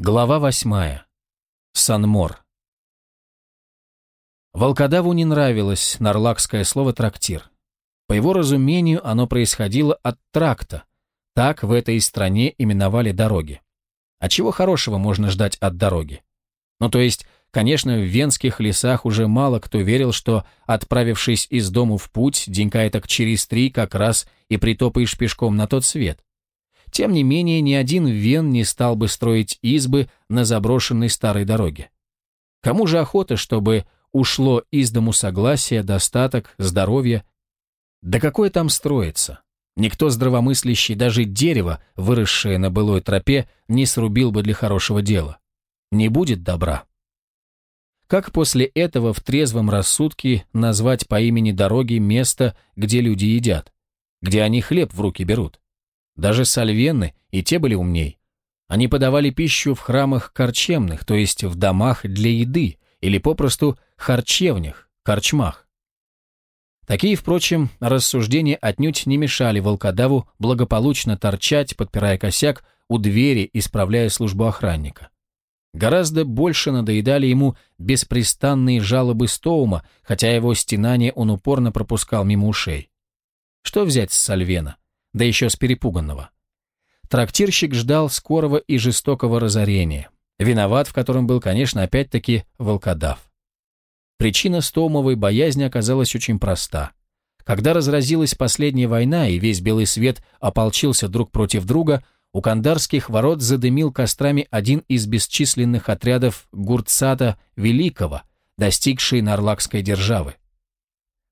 Глава восьмая. Санмор. Волкодаву не нравилось нарлакское слово «трактир». По его разумению, оно происходило от тракта. Так в этой стране именовали дороги. А чего хорошего можно ждать от дороги? Ну, то есть, конечно, в венских лесах уже мало кто верил, что, отправившись из дому в путь, денька так через три как раз и притопаешь пешком на тот свет. Тем не менее, ни один вен не стал бы строить избы на заброшенной старой дороге. Кому же охота, чтобы ушло из дому согласие, достаток, здоровье? Да какое там строится? Никто здравомыслящий, даже дерево, выросшее на былой тропе, не срубил бы для хорошего дела. Не будет добра. Как после этого в трезвом рассудке назвать по имени дороги место, где люди едят, где они хлеб в руки берут? Даже сальвены и те были умней. Они подавали пищу в храмах корчемных, то есть в домах для еды, или попросту харчевнях, корчмах. Такие, впрочем, рассуждения отнюдь не мешали волкодаву благополучно торчать, подпирая косяк, у двери, исправляя службу охранника. Гораздо больше надоедали ему беспрестанные жалобы Стоума, хотя его стенания он упорно пропускал мимо ушей. Что взять с Сальвена? да еще с перепуганного. Трактирщик ждал скорого и жестокого разорения, виноват в котором был, конечно, опять-таки волкодав. Причина Стоумовой боязни оказалась очень проста. Когда разразилась последняя война и весь белый свет ополчился друг против друга, у кандарских ворот задымил кострами один из бесчисленных отрядов Гурцата Великого, достигший Нарлакской державы.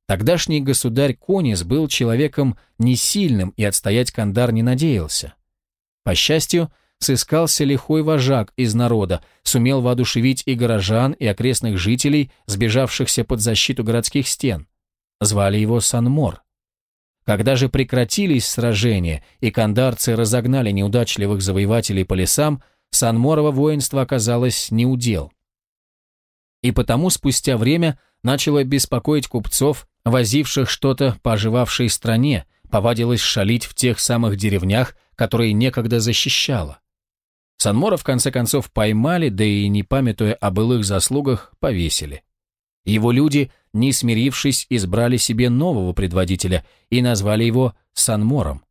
Тогдашний государь Конис был человеком несильным и отстоять Кандар не надеялся. По счастью, сыскался лихой вожак из народа, сумел воодушевить и горожан, и окрестных жителей, сбежавшихся под защиту городских стен. Звали его Санмор. Когда же прекратились сражения, и кандарцы разогнали неудачливых завоевателей по лесам, Санморово воинство оказалось неудел. И потому спустя время начало беспокоить купцов возивших что-то по оживавшей стране, повадилась шалить в тех самых деревнях, которые некогда защищала. Санмора в конце концов поймали, да и не памятуя о былых заслугах, повесили. Его люди, не смирившись, избрали себе нового предводителя и назвали его Санмором,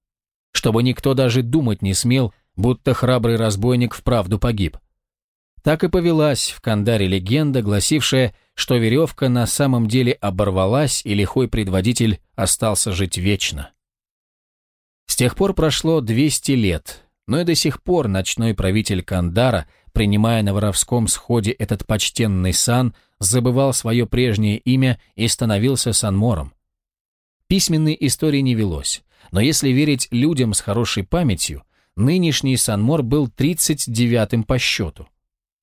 чтобы никто даже думать не смел, будто храбрый разбойник вправду погиб. Так и повелась в Кандаре легенда, гласившая, что веревка на самом деле оборвалась и лихой предводитель остался жить вечно. С тех пор прошло 200 лет, но и до сих пор ночной правитель Кандара, принимая на воровском сходе этот почтенный сан, забывал свое прежнее имя и становился Санмором. Письменной истории не велось, но если верить людям с хорошей памятью, нынешний Санмор был 39-м по счету.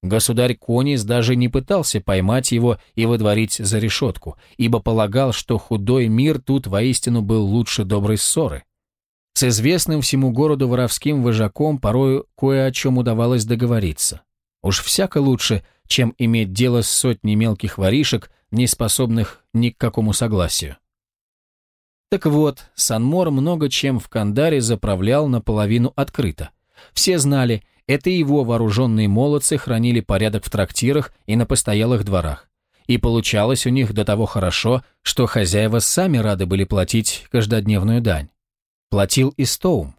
Государь Конис даже не пытался поймать его и выдворить за решетку, ибо полагал, что худой мир тут воистину был лучше доброй ссоры. С известным всему городу воровским вожаком порою кое о чем удавалось договориться. Уж всяко лучше, чем иметь дело с сотней мелких воришек, не способных ни к какому согласию. Так вот, Санмор много чем в Кандаре заправлял наполовину открыто. Все знали – это его вооруженные молодцы хранили порядок в трактирах и на постоялых дворах. И получалось у них до того хорошо, что хозяева сами рады были платить каждодневную дань. Платил и Стоум.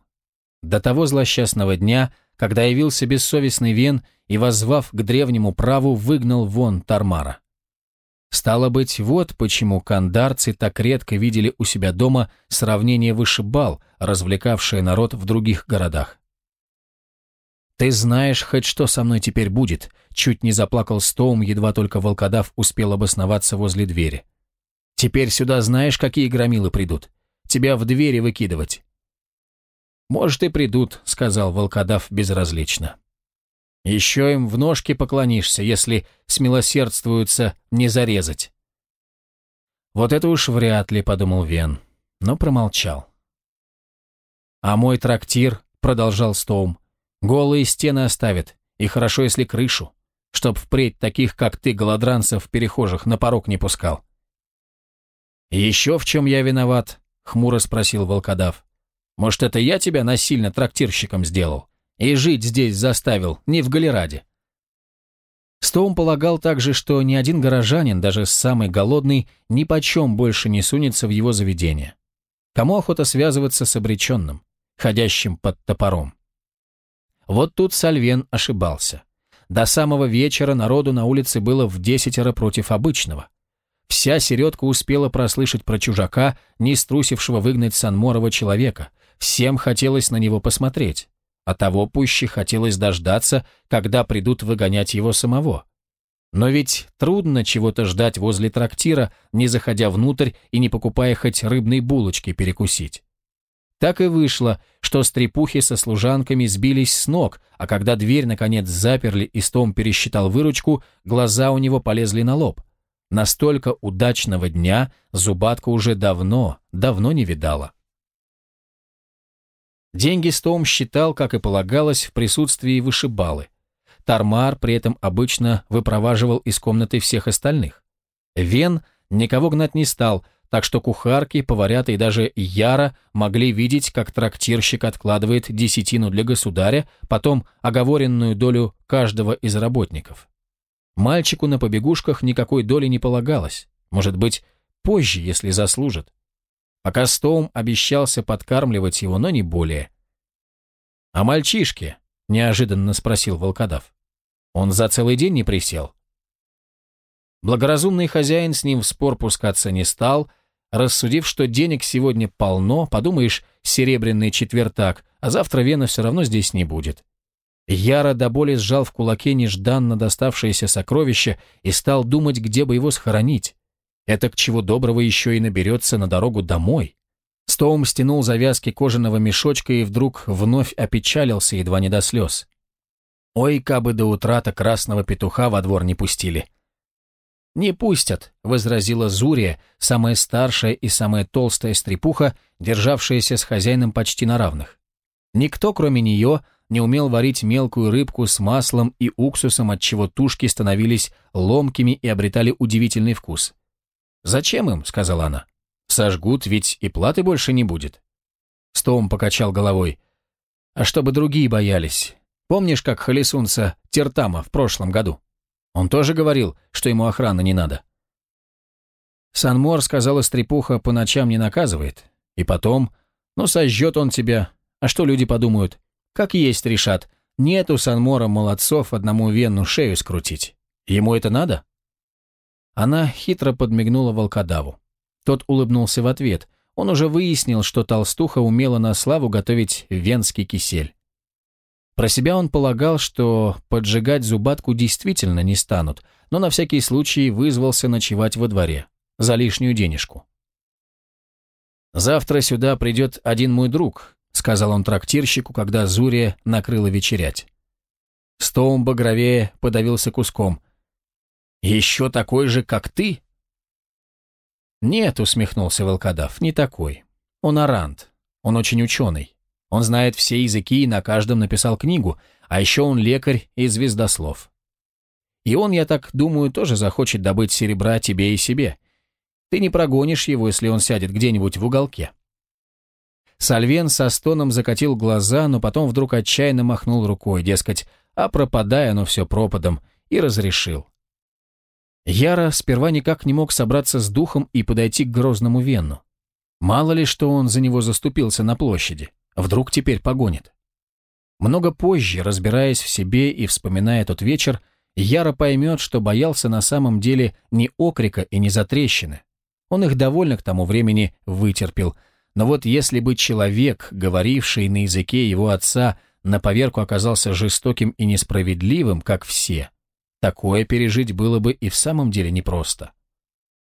До того злосчастного дня, когда явился бессовестный Вен и, воззвав к древнему праву, выгнал вон Тармара. Стало быть, вот почему кандарцы так редко видели у себя дома сравнение вышибал, развлекавшее народ в других городах. «Ты знаешь, хоть что со мной теперь будет?» Чуть не заплакал Стоум, едва только волкодав успел обосноваться возле двери. «Теперь сюда знаешь, какие громилы придут? Тебя в двери выкидывать!» «Может, и придут», — сказал волкодав безразлично. «Еще им в ножки поклонишься, если смилосердствуются не зарезать». «Вот это уж вряд ли», — подумал Вен, но промолчал. «А мой трактир», — продолжал Стоум, Голые стены оставит, и хорошо, если крышу, чтоб впредь таких, как ты, голодранцев, перехожих, на порог не пускал. «Еще в чем я виноват?» — хмуро спросил волкодав. «Может, это я тебя насильно трактирщиком сделал? И жить здесь заставил, не в Галераде?» Стоум полагал также, что ни один горожанин, даже самый голодный, ни почем больше не сунется в его заведение. Кому охота связываться с обреченным, ходящим под топором? Вот тут Сальвен ошибался. До самого вечера народу на улице было в десятеро против обычного. Вся середка успела прослышать про чужака, не струсившего выгнать Санморова человека. Всем хотелось на него посмотреть. А того пуще хотелось дождаться, когда придут выгонять его самого. Но ведь трудно чего-то ждать возле трактира, не заходя внутрь и не покупая хоть рыбные булочки перекусить. Так и вышло, что стрепухи со служанками сбились с ног, а когда дверь, наконец, заперли и Стом пересчитал выручку, глаза у него полезли на лоб. Настолько удачного дня Зубатка уже давно, давно не видала. Деньги Стоум считал, как и полагалось, в присутствии вышибалы. Тармар при этом обычно выпроваживал из комнаты всех остальных. Вен никого гнать не стал, так что кухарки, поварята и даже Яра могли видеть, как трактирщик откладывает десятину для государя, потом оговоренную долю каждого из работников. Мальчику на побегушках никакой доли не полагалось, может быть, позже, если заслужит. Пока Стоум обещался подкармливать его, но не более. «А мальчишки?» – неожиданно спросил волкодав. «Он за целый день не присел?» Благоразумный хозяин с ним в спор пускаться не стал, рассудив, что денег сегодня полно, подумаешь, серебряный четвертак, а завтра Вена все равно здесь не будет. Яро до боли сжал в кулаке нежданно доставшееся сокровище и стал думать, где бы его схоронить. Это к чего доброго еще и наберется на дорогу домой. Стоум стянул завязки кожаного мешочка и вдруг вновь опечалился, едва не до слез. Ой, кабы до утра-то красного петуха во двор не пустили. «Не пустят», — возразила Зурия, самая старшая и самая толстая стрепуха, державшаяся с хозяином почти на равных. Никто, кроме нее, не умел варить мелкую рыбку с маслом и уксусом, отчего тушки становились ломкими и обретали удивительный вкус. «Зачем им?» — сказала она. «Сожгут, ведь и платы больше не будет». Стоум покачал головой. «А чтобы другие боялись. Помнишь, как Халисунца Тертама в прошлом году?» Он тоже говорил, что ему охраны не надо. Санмор, сказала стрепуха, по ночам не наказывает. И потом, ну сожжет он тебя. А что люди подумают? Как есть решат. нету у Санмора молодцов одному вену шею скрутить. Ему это надо? Она хитро подмигнула волкодаву. Тот улыбнулся в ответ. Он уже выяснил, что толстуха умела на славу готовить венский кисель. Про себя он полагал, что поджигать зубатку действительно не станут, но на всякий случай вызвался ночевать во дворе за лишнюю денежку. «Завтра сюда придет один мой друг», — сказал он трактирщику, когда Зурия накрыла вечерять. Стоун багровее подавился куском. «Еще такой же, как ты?» «Нет», — усмехнулся волкодав, — «не такой. Он арант. Он очень ученый. Он знает все языки и на каждом написал книгу, а еще он лекарь и звездослов. И он, я так думаю, тоже захочет добыть серебра тебе и себе. Ты не прогонишь его, если он сядет где-нибудь в уголке». Сальвен со стоном закатил глаза, но потом вдруг отчаянно махнул рукой, дескать, а пропадая оно все пропадом, и разрешил. Яра сперва никак не мог собраться с духом и подойти к грозному Венну. Мало ли, что он за него заступился на площади. Вдруг теперь погонит. Много позже, разбираясь в себе и вспоминая тот вечер, Яра поймет, что боялся на самом деле не окрика и не затрещины. Он их довольно к тому времени вытерпел. Но вот если бы человек, говоривший на языке его отца, на поверку оказался жестоким и несправедливым, как все, такое пережить было бы и в самом деле непросто.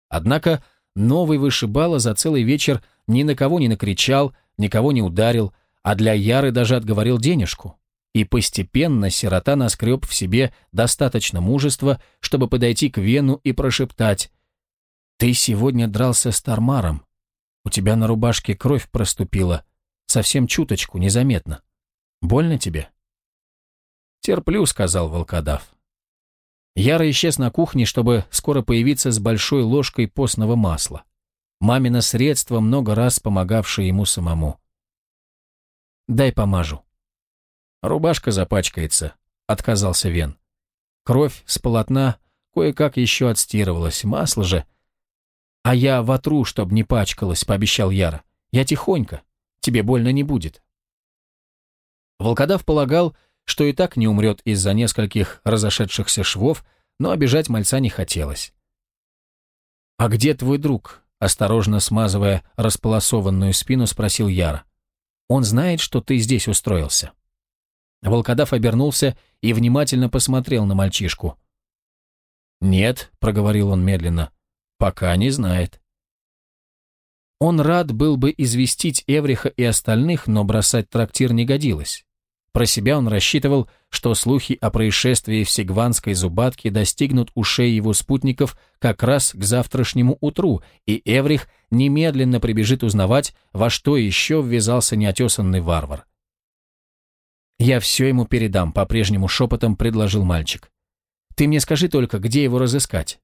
Однако новый вышибала за целый вечер ни на кого не накричал, никого не ударил, а для Яры даже отговорил денежку. И постепенно сирота наскреб в себе достаточно мужества, чтобы подойти к Вену и прошептать «Ты сегодня дрался с Тармаром. У тебя на рубашке кровь проступила. Совсем чуточку, незаметно. Больно тебе?» «Терплю», — сказал волкодав. Яра исчез на кухне, чтобы скоро появиться с большой ложкой постного масла. Мамино средство, много раз помогавшее ему самому. Дай помажу». «Рубашка запачкается», — отказался Вен. Кровь с полотна кое-как еще отстирывалась, масло же. «А я вотру, чтобы не пачкалось, — пообещал Яра. «Я тихонько. Тебе больно не будет». Волкодав полагал, что и так не умрет из-за нескольких разошедшихся швов, но обижать мальца не хотелось. «А где твой друг?» — осторожно смазывая располосованную спину, спросил Яра. Он знает, что ты здесь устроился». Волкодав обернулся и внимательно посмотрел на мальчишку. «Нет», — проговорил он медленно, — «пока не знает». Он рад был бы известить Эвриха и остальных, но бросать трактир не годилось. Про себя он рассчитывал, что слухи о происшествии в Сигванской Зубатке достигнут ушей его спутников как раз к завтрашнему утру, и Эврих немедленно прибежит узнавать, во что еще ввязался неотесанный варвар. «Я все ему передам», — по-прежнему шепотом предложил мальчик. «Ты мне скажи только, где его разыскать?»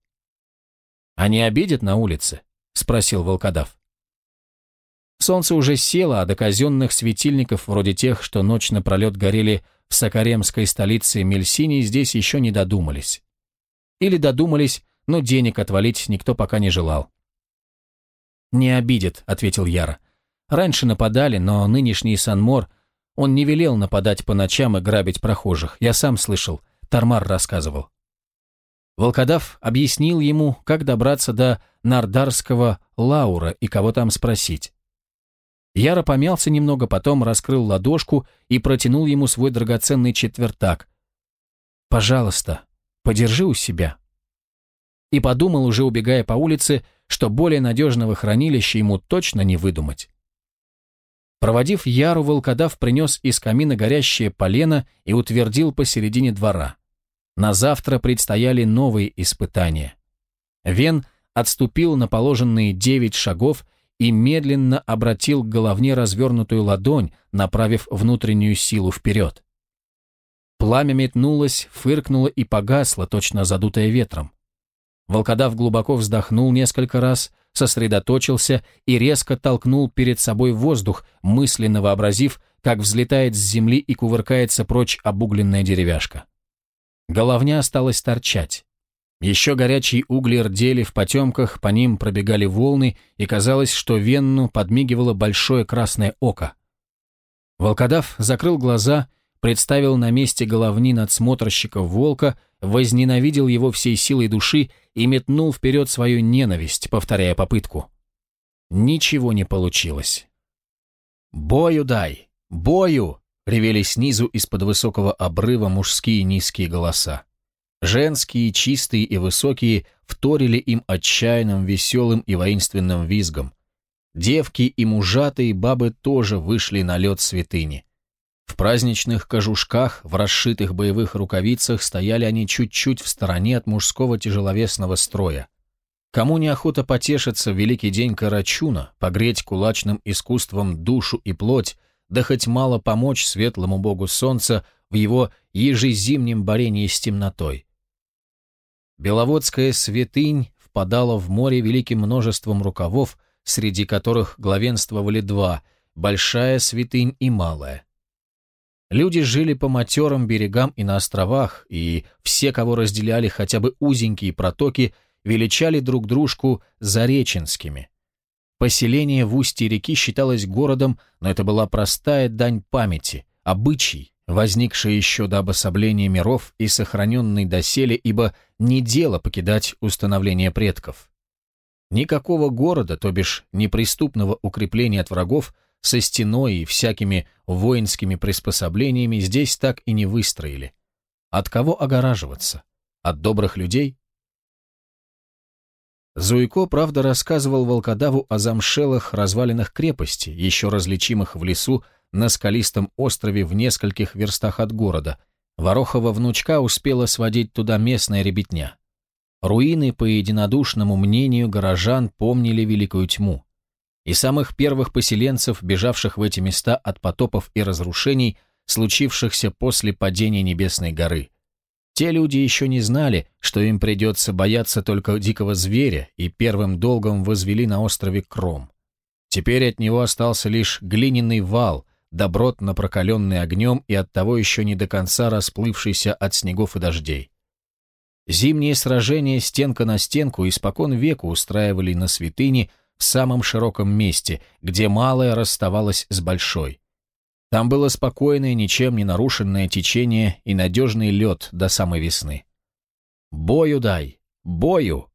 «А не обидят на улице?» — спросил волкодав. Солнце уже село, а до казенных светильников, вроде тех, что ночь напролет горели в сакаремской столице Мельсинии, здесь еще не додумались. Или додумались, но денег отвалить никто пока не желал. «Не обидит», — ответил Яра. «Раньше нападали, но нынешний Санмор, он не велел нападать по ночам и грабить прохожих. Я сам слышал, Тармар рассказывал». Волкодав объяснил ему, как добраться до Нардарского Лаура и кого там спросить. Яро помялся немного, потом раскрыл ладошку и протянул ему свой драгоценный четвертак. «Пожалуйста, подержи у себя». И подумал, уже убегая по улице, что более надежного хранилища ему точно не выдумать. Проводив Яру, волкодав принес из камина горящее полено и утвердил посередине двора. На завтра предстояли новые испытания. Вен отступил на положенные девять шагов и медленно обратил к головне развернутую ладонь, направив внутреннюю силу вперед. Пламя метнулось, фыркнуло и погасло, точно задутое ветром. Волкодав глубоко вздохнул несколько раз, сосредоточился и резко толкнул перед собой воздух, мысленно вообразив, как взлетает с земли и кувыркается прочь обугленная деревяшка. Головня осталась торчать. Еще горячие угли рдели в потемках, по ним пробегали волны, и казалось, что Венну подмигивало большое красное око. Волкодав закрыл глаза, представил на месте головни надсмотрщика волка, возненавидел его всей силой души и метнул вперед свою ненависть, повторяя попытку. Ничего не получилось. «Бою дай! Бою!» — ревели снизу из-под высокого обрыва мужские низкие голоса. Женские, чистые и высокие вторили им отчаянным, веселым и воинственным визгом. Девки и мужатые бабы тоже вышли на лед святыни. В праздничных кожушках, в расшитых боевых рукавицах стояли они чуть-чуть в стороне от мужского тяжеловесного строя. Кому неохота потешиться в великий день Карачуна, погреть кулачным искусством душу и плоть, да хоть мало помочь светлому богу солнца в его ежезимнем борении с темнотой. Беловодская святынь впадала в море великим множеством рукавов, среди которых главенствовали два – большая святынь и малая. Люди жили по матерым берегам и на островах, и все, кого разделяли хотя бы узенькие протоки, величали друг дружку «зареченскими». Поселение в устье реки считалось городом, но это была простая дань памяти, обычай, возникший еще до обособления миров и сохраненный доселе, ибо не дело покидать установление предков. Никакого города, то бишь неприступного укрепления от врагов, со стеной и всякими воинскими приспособлениями здесь так и не выстроили. От кого огораживаться? От добрых людей? Зуйко, правда, рассказывал волкодаву о замшелых развалинах крепости, еще различимых в лесу на скалистом острове в нескольких верстах от города. Ворохова внучка успела сводить туда местная ребятня. Руины, по единодушному мнению горожан, помнили Великую Тьму. И самых первых поселенцев, бежавших в эти места от потопов и разрушений, случившихся после падения Небесной горы. Те люди еще не знали, что им придется бояться только дикого зверя, и первым долгом возвели на острове Кром. Теперь от него остался лишь глиняный вал, добротно прокаленный огнем и оттого еще не до конца расплывшийся от снегов и дождей. Зимние сражения стенка на стенку испокон веку устраивали на святыне в самом широком месте, где малое расставалось с большой. Там было спокойное, ничем не нарушенное течение и надежный лед до самой весны. «Бою дай! Бою!»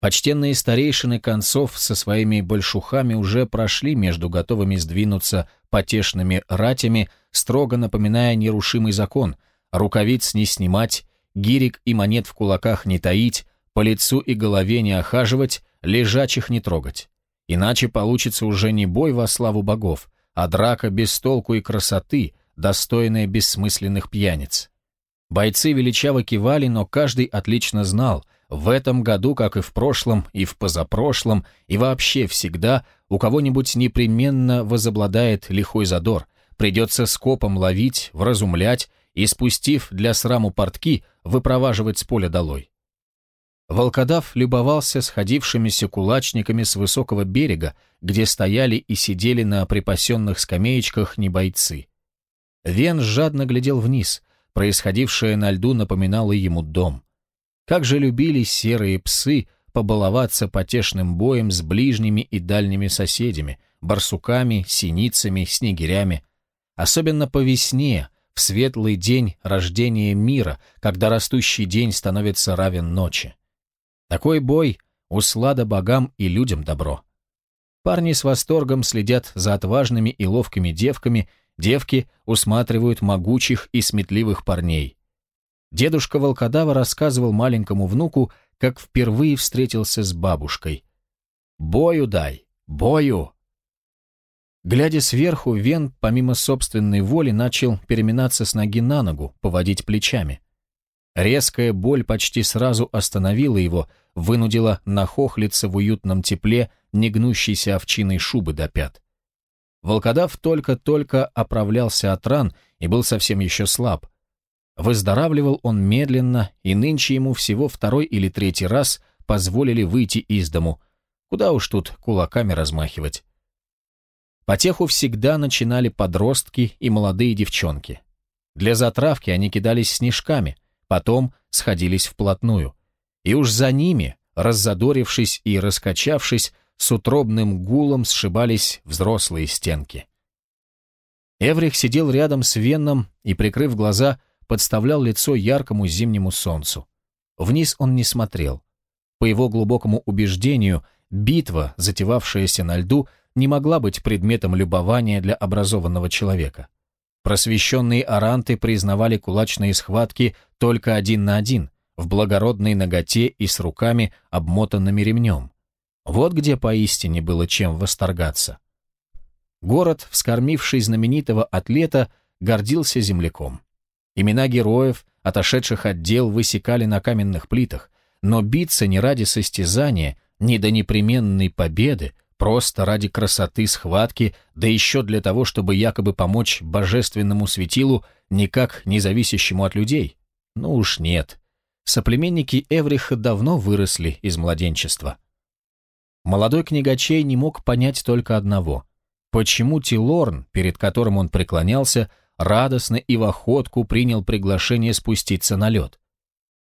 Почтенные старейшины концов со своими большухами уже прошли между готовыми сдвинуться потешными ратями, строго напоминая нерушимый закон, рукавиц не снимать, гирек и монет в кулаках не таить, по лицу и голове не охаживать, лежачих не трогать. Иначе получится уже не бой во славу богов, а драка без толку и красоты, достойная бессмысленных пьяниц. Бойцы величаво кивали, но каждый отлично знал, в этом году, как и в прошлом, и в позапрошлом, и вообще всегда, у кого-нибудь непременно возобладает лихой задор. Придется скопом ловить, вразумлять и, спустив для сраму портки, выпроваживать с поля долой. Волкодав любовался сходившимися кулачниками с высокого берега, где стояли и сидели на припасенных скамеечках не бойцы. Вен жадно глядел вниз. Происходившее на льду напоминало ему дом. Как же любили серые псы побаловаться потешным боем с ближними и дальними соседями, барсуками, синицами, снегирями. Особенно по весне, в светлый день рождения мира, когда растущий день становится равен ночи. Такой бой — услада богам и людям добро. Парни с восторгом следят за отважными и ловкими девками, девки усматривают могучих и сметливых парней. Дедушка Волкодава рассказывал маленькому внуку, как впервые встретился с бабушкой. «Бою дай! Бою!» Глядя сверху, Вен, помимо собственной воли, начал переминаться с ноги на ногу, поводить плечами. Резкая боль почти сразу остановила его, вынудила нахохлиться в уютном тепле негнущейся овчиной шубы до пят. Волкодав только-только оправлялся от ран и был совсем еще слаб. Выздоравливал он медленно, и нынче ему всего второй или третий раз позволили выйти из дому. Куда уж тут кулаками размахивать. Потеху всегда начинали подростки и молодые девчонки. Для затравки они кидались снежками, потом сходились вплотную. И уж за ними, раззадорившись и раскачавшись, с утробным гулом сшибались взрослые стенки. Эврих сидел рядом с Венном и, прикрыв глаза, подставлял лицо яркому зимнему солнцу. Вниз он не смотрел. По его глубокому убеждению, битва, затевавшаяся на льду, не могла быть предметом любования для образованного человека. Просвещенные оранты признавали кулачные схватки только один на один, в благородной ноготе и с руками, обмотанными ремнем. Вот где поистине было чем восторгаться. Город, вскормивший знаменитого атлета, гордился земляком. Имена героев, отошедших от дел, высекали на каменных плитах, но биться не ради состязания, не до непременной победы, просто ради красоты схватки, да еще для того, чтобы якобы помочь божественному светилу, никак не зависящему от людей. Ну уж нет. Соплеменники Эвриха давно выросли из младенчества. Молодой книгачей не мог понять только одного. Почему Тилорн, перед которым он преклонялся, — радостно и в охотку принял приглашение спуститься на лед.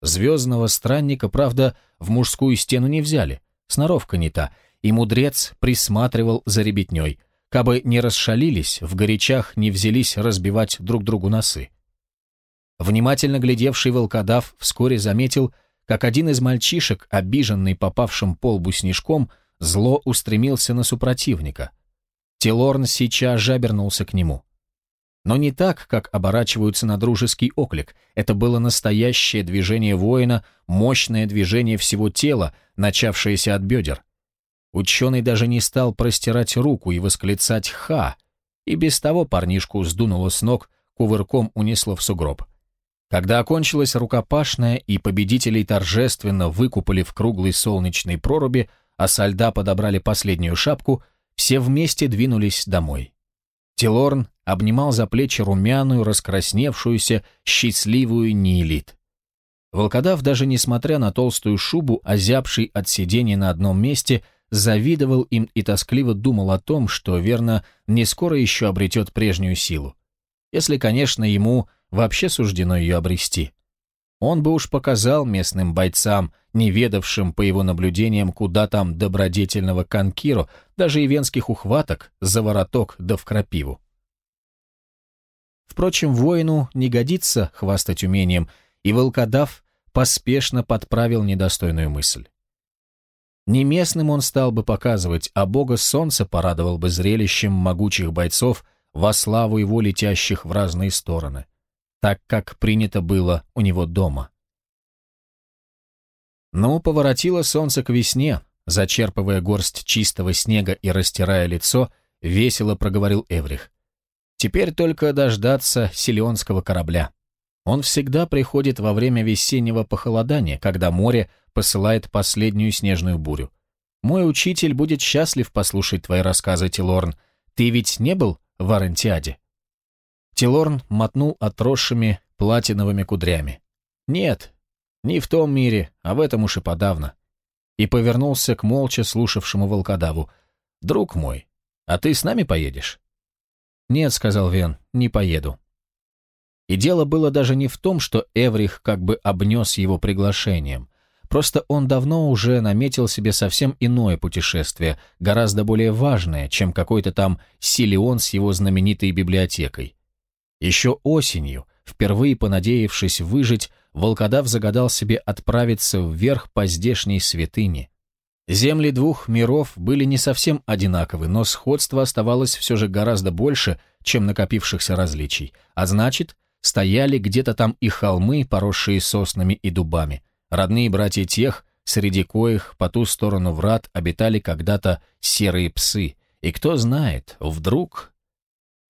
Звездного странника, правда, в мужскую стену не взяли, сноровка не та, и мудрец присматривал за ребятней, кабы не расшалились, в горячах не взялись разбивать друг другу носы. Внимательно глядевший волкодав вскоре заметил, как один из мальчишек, обиженный попавшим по лбу снежком, зло устремился на супротивника. Телорн сейчас жабернулся к нему. Но не так, как оборачиваются на дружеский оклик. Это было настоящее движение воина, мощное движение всего тела, начавшееся от бедер. Ученый даже не стал простирать руку и восклицать «Ха!» И без того парнишку сдунуло с ног, кувырком унесло в сугроб. Когда окончилась рукопашная и победителей торжественно выкупали в круглой солнечной проруби, а со льда подобрали последнюю шапку, все вместе двинулись домой. Тилорн обнимал за плечи румяную, раскрасневшуюся, счастливую Нилит. Волкодав, даже несмотря на толстую шубу, озябший от сидения на одном месте, завидовал им и тоскливо думал о том, что, верно, не скоро еще обретет прежнюю силу. Если, конечно, ему вообще суждено ее обрести. Он бы уж показал местным бойцам, не ведавшим по его наблюдениям, куда там добродетельного конкиру, даже ивенских ухваток, завороток да в крапиву. Впрочем, воину не годится хвастать умением, и волкодав поспешно подправил недостойную мысль. Не местным он стал бы показывать, а бога солнца порадовал бы зрелищем могучих бойцов во славу его летящих в разные стороны, так как принято было у него дома. Но поворотило солнце к весне, зачерпывая горсть чистого снега и растирая лицо, весело проговорил Эврих. Теперь только дождаться силионского корабля. Он всегда приходит во время весеннего похолодания, когда море посылает последнюю снежную бурю. Мой учитель будет счастлив послушать твои рассказы, Тилорн. Ты ведь не был в Арантиаде?» Тилорн мотнул отросшими платиновыми кудрями. «Нет, не в том мире, а в этом уж и подавно». И повернулся к молча слушавшему волкодаву. «Друг мой, а ты с нами поедешь?» «Нет», — сказал Вен, — «не поеду». И дело было даже не в том, что Эврих как бы обнес его приглашением. Просто он давно уже наметил себе совсем иное путешествие, гораздо более важное, чем какой-то там Силион с его знаменитой библиотекой. Еще осенью, впервые понадеявшись выжить, Волкодав загадал себе отправиться вверх по здешней святыне, Земли двух миров были не совсем одинаковы, но сходство оставалось все же гораздо больше, чем накопившихся различий, а значит, стояли где-то там и холмы, поросшие соснами и дубами, родные братья тех, среди коих по ту сторону врат обитали когда-то серые псы, и кто знает, вдруг...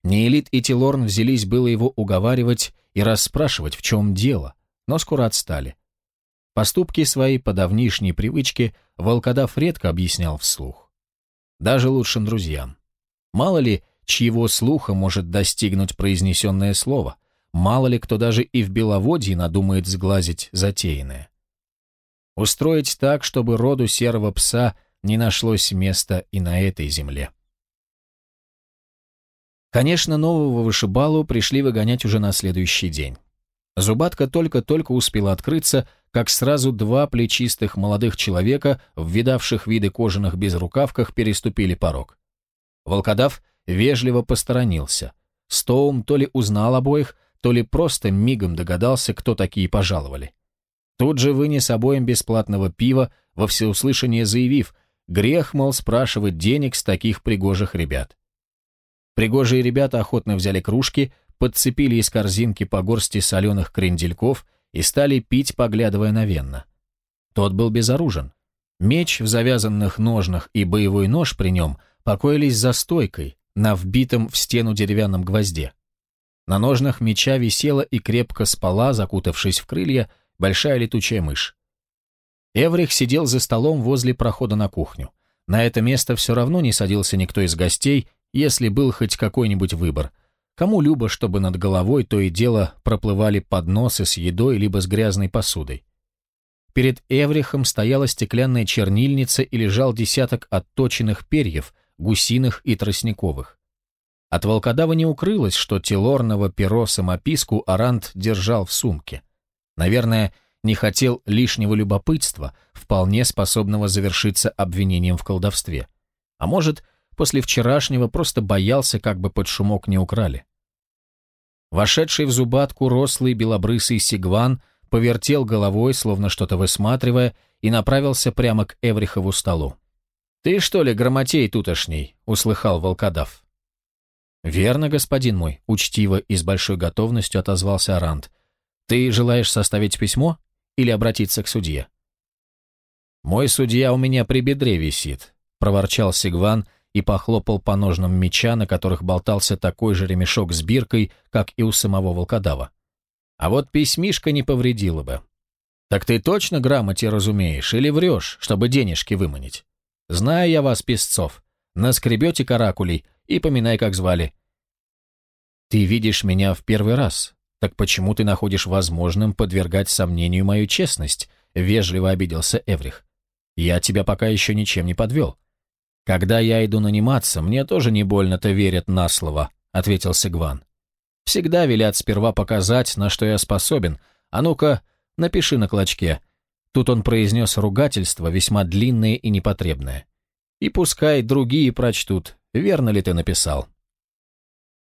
Неэлит и Тилорн взялись было его уговаривать и расспрашивать, в чем дело, но скоро отстали. Поступки свои по давнишней привычке волкодав редко объяснял вслух. Даже лучшим друзьям. Мало ли, чьего слуха может достигнуть произнесенное слово, мало ли кто даже и в беловодье надумает сглазить затеянное. Устроить так, чтобы роду серого пса не нашлось места и на этой земле. Конечно, нового вышибалу пришли выгонять уже на следующий день. Зубатка только-только успела открыться, как сразу два плечистых молодых человека, ввидавших виды кожаных безрукавках, переступили порог. Волкодав вежливо посторонился. Стоум то ли узнал обоих, то ли просто мигом догадался, кто такие пожаловали. Тут же вынес обоим бесплатного пива, во всеуслышание заявив, грех, мол, спрашивать денег с таких пригожих ребят. Пригожие ребята охотно взяли кружки, подцепили из корзинки по горсти соленых крендельков и стали пить, поглядывая на Венна. Тот был безоружен. Меч в завязанных ножнах и боевой нож при нем покоились за стойкой, на вбитом в стену деревянном гвозде. На ножнах меча висела и крепко спала, закутавшись в крылья, большая летучая мышь. Эврих сидел за столом возле прохода на кухню. На это место все равно не садился никто из гостей, если был хоть какой-нибудь выбор, Кому любо, чтобы над головой то и дело проплывали подносы с едой либо с грязной посудой. Перед Эврихом стояла стеклянная чернильница и лежал десяток отточенных перьев, гусиных и тростниковых. От волкодава не укрылось, что телорного перо-самописку Арант держал в сумке. Наверное, не хотел лишнего любопытства, вполне способного завершиться обвинением в колдовстве. А может, После вчерашнего просто боялся, как бы под шумок не украли. Вошедший в зубатку рослый белобрысый сигван повертел головой, словно что-то высматривая, и направился прямо к Эврихову столу. «Ты что ли, грамотей тутошний?» — услыхал волкодав. «Верно, господин мой», — учтиво и с большой готовностью отозвался Арант. «Ты желаешь составить письмо или обратиться к судье?» «Мой судья у меня при бедре висит», — проворчал Сигван, и похлопал по ножным меча, на которых болтался такой же ремешок с биркой, как и у самого волкодава. А вот письмишка не повредила бы. Так ты точно грамоте разумеешь или врешь, чтобы денежки выманить? Знаю я вас, песцов. Наскребете каракулей и поминай, как звали. Ты видишь меня в первый раз. Так почему ты находишь возможным подвергать сомнению мою честность? Вежливо обиделся Эврих. Я тебя пока еще ничем не подвел. «Когда я иду наниматься, мне тоже не больно-то верят на слово», — ответил Сигван. «Всегда велят сперва показать, на что я способен. А ну-ка, напиши на клочке». Тут он произнес ругательство, весьма длинное и непотребное. «И пускай другие прочтут, верно ли ты написал».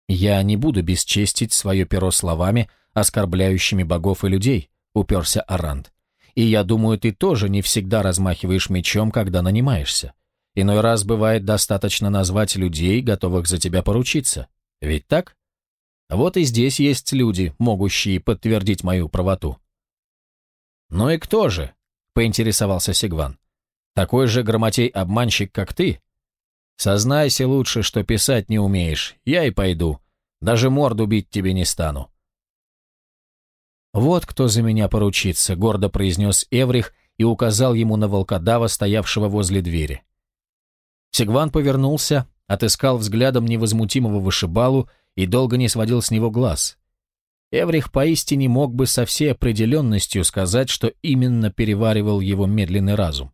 «Я не буду бесчестить свое перо словами, оскорбляющими богов и людей», — уперся Арант. «И я думаю, ты тоже не всегда размахиваешь мечом, когда нанимаешься. Иной раз бывает достаточно назвать людей, готовых за тебя поручиться. Ведь так? Вот и здесь есть люди, могущие подтвердить мою правоту. «Ну и кто же?» — поинтересовался Сигван. «Такой же грамотей-обманщик, как ты? Сознайся лучше, что писать не умеешь. Я и пойду. Даже морду бить тебе не стану». «Вот кто за меня поручится», — гордо произнес Эврих и указал ему на волкодава, стоявшего возле двери. Сигван повернулся, отыскал взглядом невозмутимого вышибалу и долго не сводил с него глаз. Эврих поистине мог бы со всей определенностью сказать, что именно переваривал его медленный разум.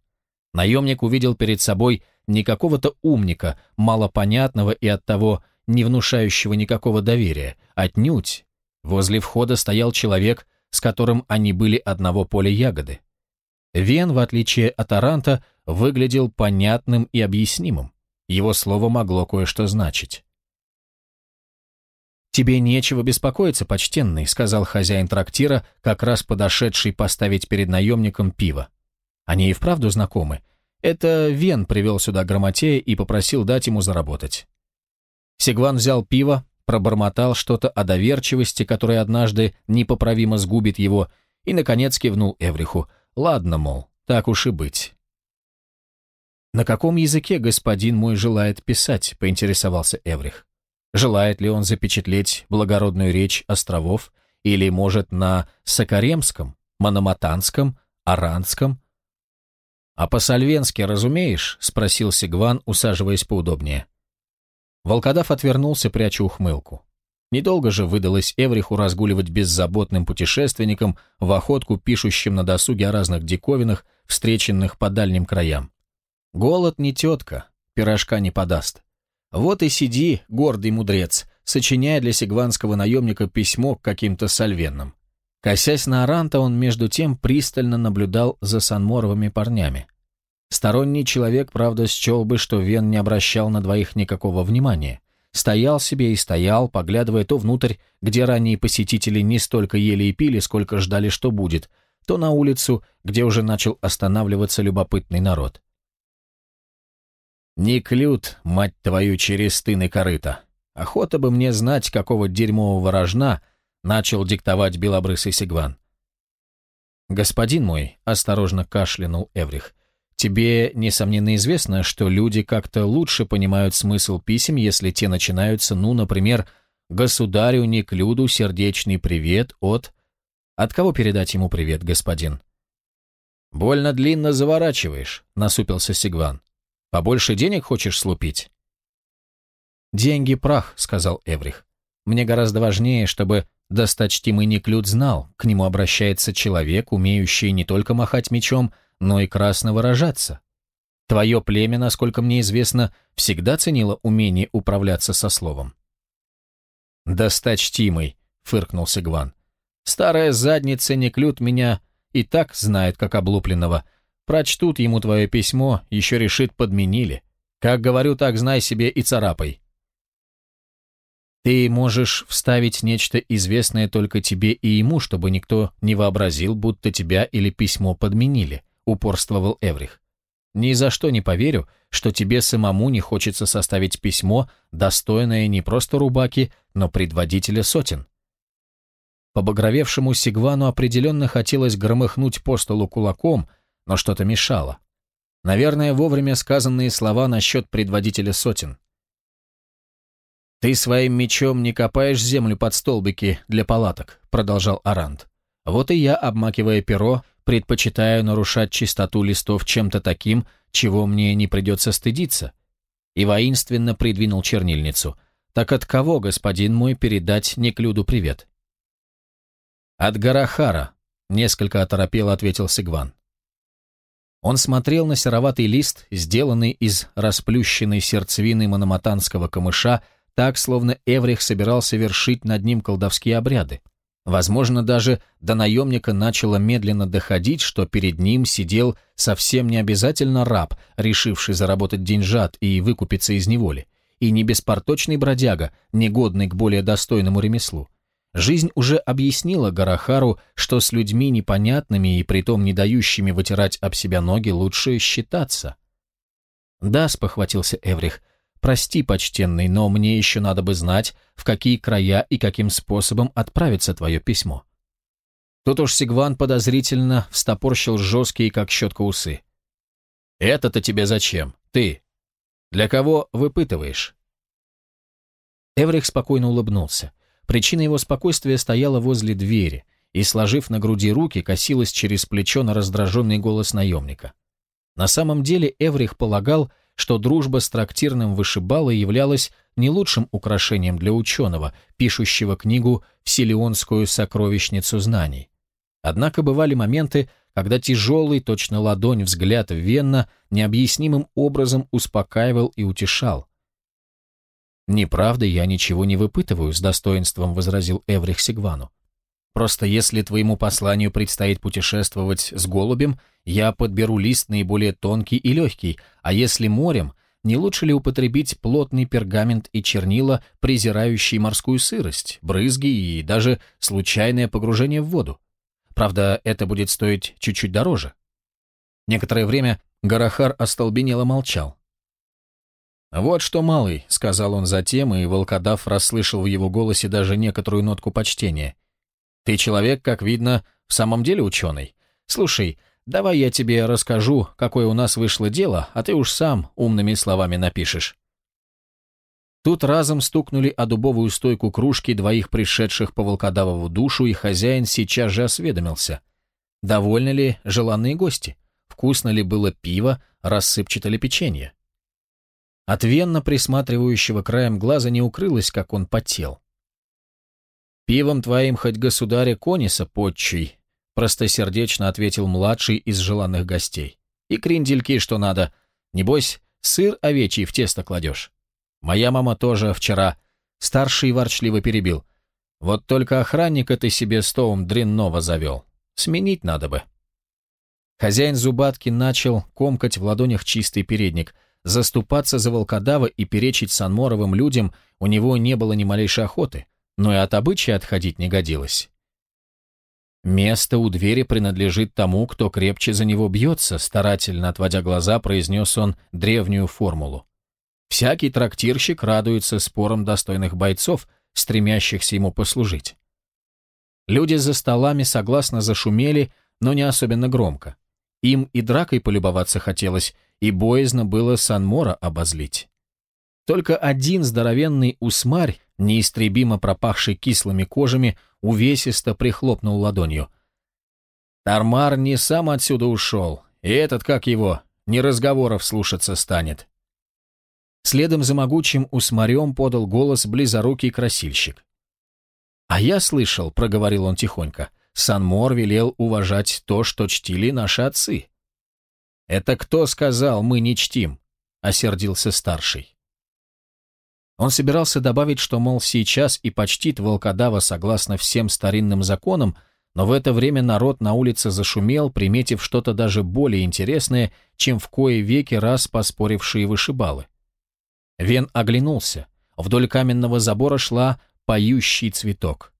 Наемник увидел перед собой не какого-то умника, малопонятного и оттого не внушающего никакого доверия, отнюдь. Возле входа стоял человек, с которым они были одного поля ягоды. Вен, в отличие от Аранта, выглядел понятным и объяснимым. Его слово могло кое-что значить. «Тебе нечего беспокоиться, почтенный», — сказал хозяин трактира, как раз подошедший поставить перед наемником пиво. Они и вправду знакомы. Это Вен привел сюда Грамотея и попросил дать ему заработать. Сигван взял пиво, пробормотал что-то о доверчивости, которая однажды непоправимо сгубит его, и, наконец, кивнул Эвриху. «Ладно, мол, так уж и быть. «На каком языке господин мой желает писать?» — поинтересовался Эврих. «Желает ли он запечатлеть благородную речь островов, или, может, на Сокаремском, Мономатанском, Аранском?» «А по-сальвенски разумеешь?» — спросил Сигван, усаживаясь поудобнее. Волкодав отвернулся, пряча ухмылку. Недолго же выдалось Эвриху разгуливать беззаботным путешественником в охотку, пишущим на досуге о разных диковинах, встреченных по дальним краям. Голод не тетка, пирожка не подаст. Вот и сиди, гордый мудрец, сочиняя для сигванского наемника письмо к каким-то сальвенным. Косясь на Аранта, он между тем пристально наблюдал за санморовыми парнями. Сторонний человек, правда, счел бы, что Вен не обращал на двоих никакого внимания. Стоял себе и стоял, поглядывая то внутрь, где ранние посетители не столько ели и пили, сколько ждали, что будет, то на улицу, где уже начал останавливаться любопытный народ. Не клют, мать твою, через тын и. Охота бы мне знать, какого дерьмового рожна начал диктовать белобрысый Сигван. «Господин мой», — осторожно кашлянул Эврих, — «тебе, несомненно, известно, что люди как-то лучше понимают смысл писем, если те начинаются, ну, например, «Государю Неклюду сердечный привет от...» «От кого передать ему привет, господин?» «Больно длинно заворачиваешь», — насупился Сигван. Побольше денег хочешь слупить?» «Деньги прах», — сказал Эврих. «Мне гораздо важнее, чтобы досточтимый Неклюд знал, к нему обращается человек, умеющий не только махать мечом, но и красно выражаться. Твое племя, насколько мне известно, всегда ценило умение управляться со словом». «Досточтимый», — фыркнулся Гван. «Старая задница Неклюд меня и так знает, как облупленного, — Прочтут ему твое письмо, еще решит, подменили. Как говорю, так знай себе и царапай. Ты можешь вставить нечто известное только тебе и ему, чтобы никто не вообразил, будто тебя или письмо подменили, упорствовал Эврих. Ни за что не поверю, что тебе самому не хочется составить письмо, достойное не просто рубаки, но предводителя сотен. Побагровевшему Сигвану определенно хотелось громыхнуть по столу кулаком, но что-то мешало. Наверное, вовремя сказанные слова насчет предводителя сотен. «Ты своим мечом не копаешь землю под столбики для палаток», — продолжал Арант. «Вот и я, обмакивая перо, предпочитаю нарушать чистоту листов чем-то таким, чего мне не придется стыдиться». И воинственно придвинул чернильницу. «Так от кого, господин мой, передать Неклюду привет?» «От Гарахара», — несколько оторопело ответил Сигван. Он смотрел на сероватый лист, сделанный из расплющенной сердцевины мономатанского камыша, так, словно Эврих собирался вершить над ним колдовские обряды. Возможно, даже до наемника начало медленно доходить, что перед ним сидел совсем не обязательно раб, решивший заработать деньжат и выкупиться из неволи, и не беспорточный бродяга, негодный к более достойному ремеслу. Жизнь уже объяснила Гарахару, что с людьми непонятными и притом не дающими вытирать об себя ноги лучше считаться. «Да», — спохватился Эврих, — «прости, почтенный, но мне еще надо бы знать, в какие края и каким способом отправится твое письмо». Тут уж Сигван подозрительно встопорщил жесткие, как щетка, усы. «Это-то тебе зачем? Ты? Для кого выпытываешь?» Эврих спокойно улыбнулся. Причина его спокойствия стояла возле двери и, сложив на груди руки, косилась через плечо на раздраженный голос наемника. На самом деле Эврих полагал, что дружба с трактирным вышибалой являлась не лучшим украшением для ученого, пишущего книгу «Вселионскую сокровищницу знаний». Однако бывали моменты, когда тяжелый, точно ладонь, взгляд Венна необъяснимым образом успокаивал и утешал. «Неправда, я ничего не выпытываю», — с достоинством возразил Эврих Сигвану. «Просто если твоему посланию предстоит путешествовать с голубем, я подберу лист наиболее тонкий и легкий, а если морем, не лучше ли употребить плотный пергамент и чернила, презирающие морскую сырость, брызги и даже случайное погружение в воду? Правда, это будет стоить чуть-чуть дороже». Некоторое время Гарахар остолбенело молчал. «Вот что, малый», — сказал он затем, и волкодав расслышал в его голосе даже некоторую нотку почтения. «Ты человек, как видно, в самом деле ученый. Слушай, давай я тебе расскажу, какое у нас вышло дело, а ты уж сам умными словами напишешь». Тут разом стукнули о дубовую стойку кружки двоих пришедших по волкодавову душу, и хозяин сейчас же осведомился. Довольны ли желанные гости? Вкусно ли было пиво, рассыпчато ли печенье? От Венна, присматривающего краем глаза, не укрылось, как он потел. «Пивом твоим хоть государя Кониса подчий», — простосердечно ответил младший из желанных гостей. «И крендельки, что надо. Небось, сыр овечий в тесто кладешь. Моя мама тоже вчера». Старший ворчливо перебил. «Вот только охранника ты себе стоум дрянного завел. Сменить надо бы». Хозяин зубатки начал комкать в ладонях чистый передник — Заступаться за волкодава и перечить санморовым людям у него не было ни малейшей охоты, но и от обычая отходить не годилось. «Место у двери принадлежит тому, кто крепче за него бьется», старательно отводя глаза, произнес он древнюю формулу. Всякий трактирщик радуется спорам достойных бойцов, стремящихся ему послужить. Люди за столами согласно зашумели, но не особенно громко. Им и дракой полюбоваться хотелось, и боязно было Санмора обозлить. Только один здоровенный усмарь, неистребимо пропахший кислыми кожами, увесисто прихлопнул ладонью. «Тармар не сам отсюда ушел, и этот, как его, не разговоров слушаться станет». Следом за могучим усмарем подал голос близорукий красильщик. «А я слышал», — проговорил он тихонько, — «Санмор велел уважать то, что чтили наши отцы. «Это кто сказал, мы не чтим?» — осердился старший. Он собирался добавить, что, мол, сейчас и почтит волкодава согласно всем старинным законам, но в это время народ на улице зашумел, приметив что-то даже более интересное, чем в кое веки раз поспорившие вышибалы. Вен оглянулся. Вдоль каменного забора шла поющий цветок.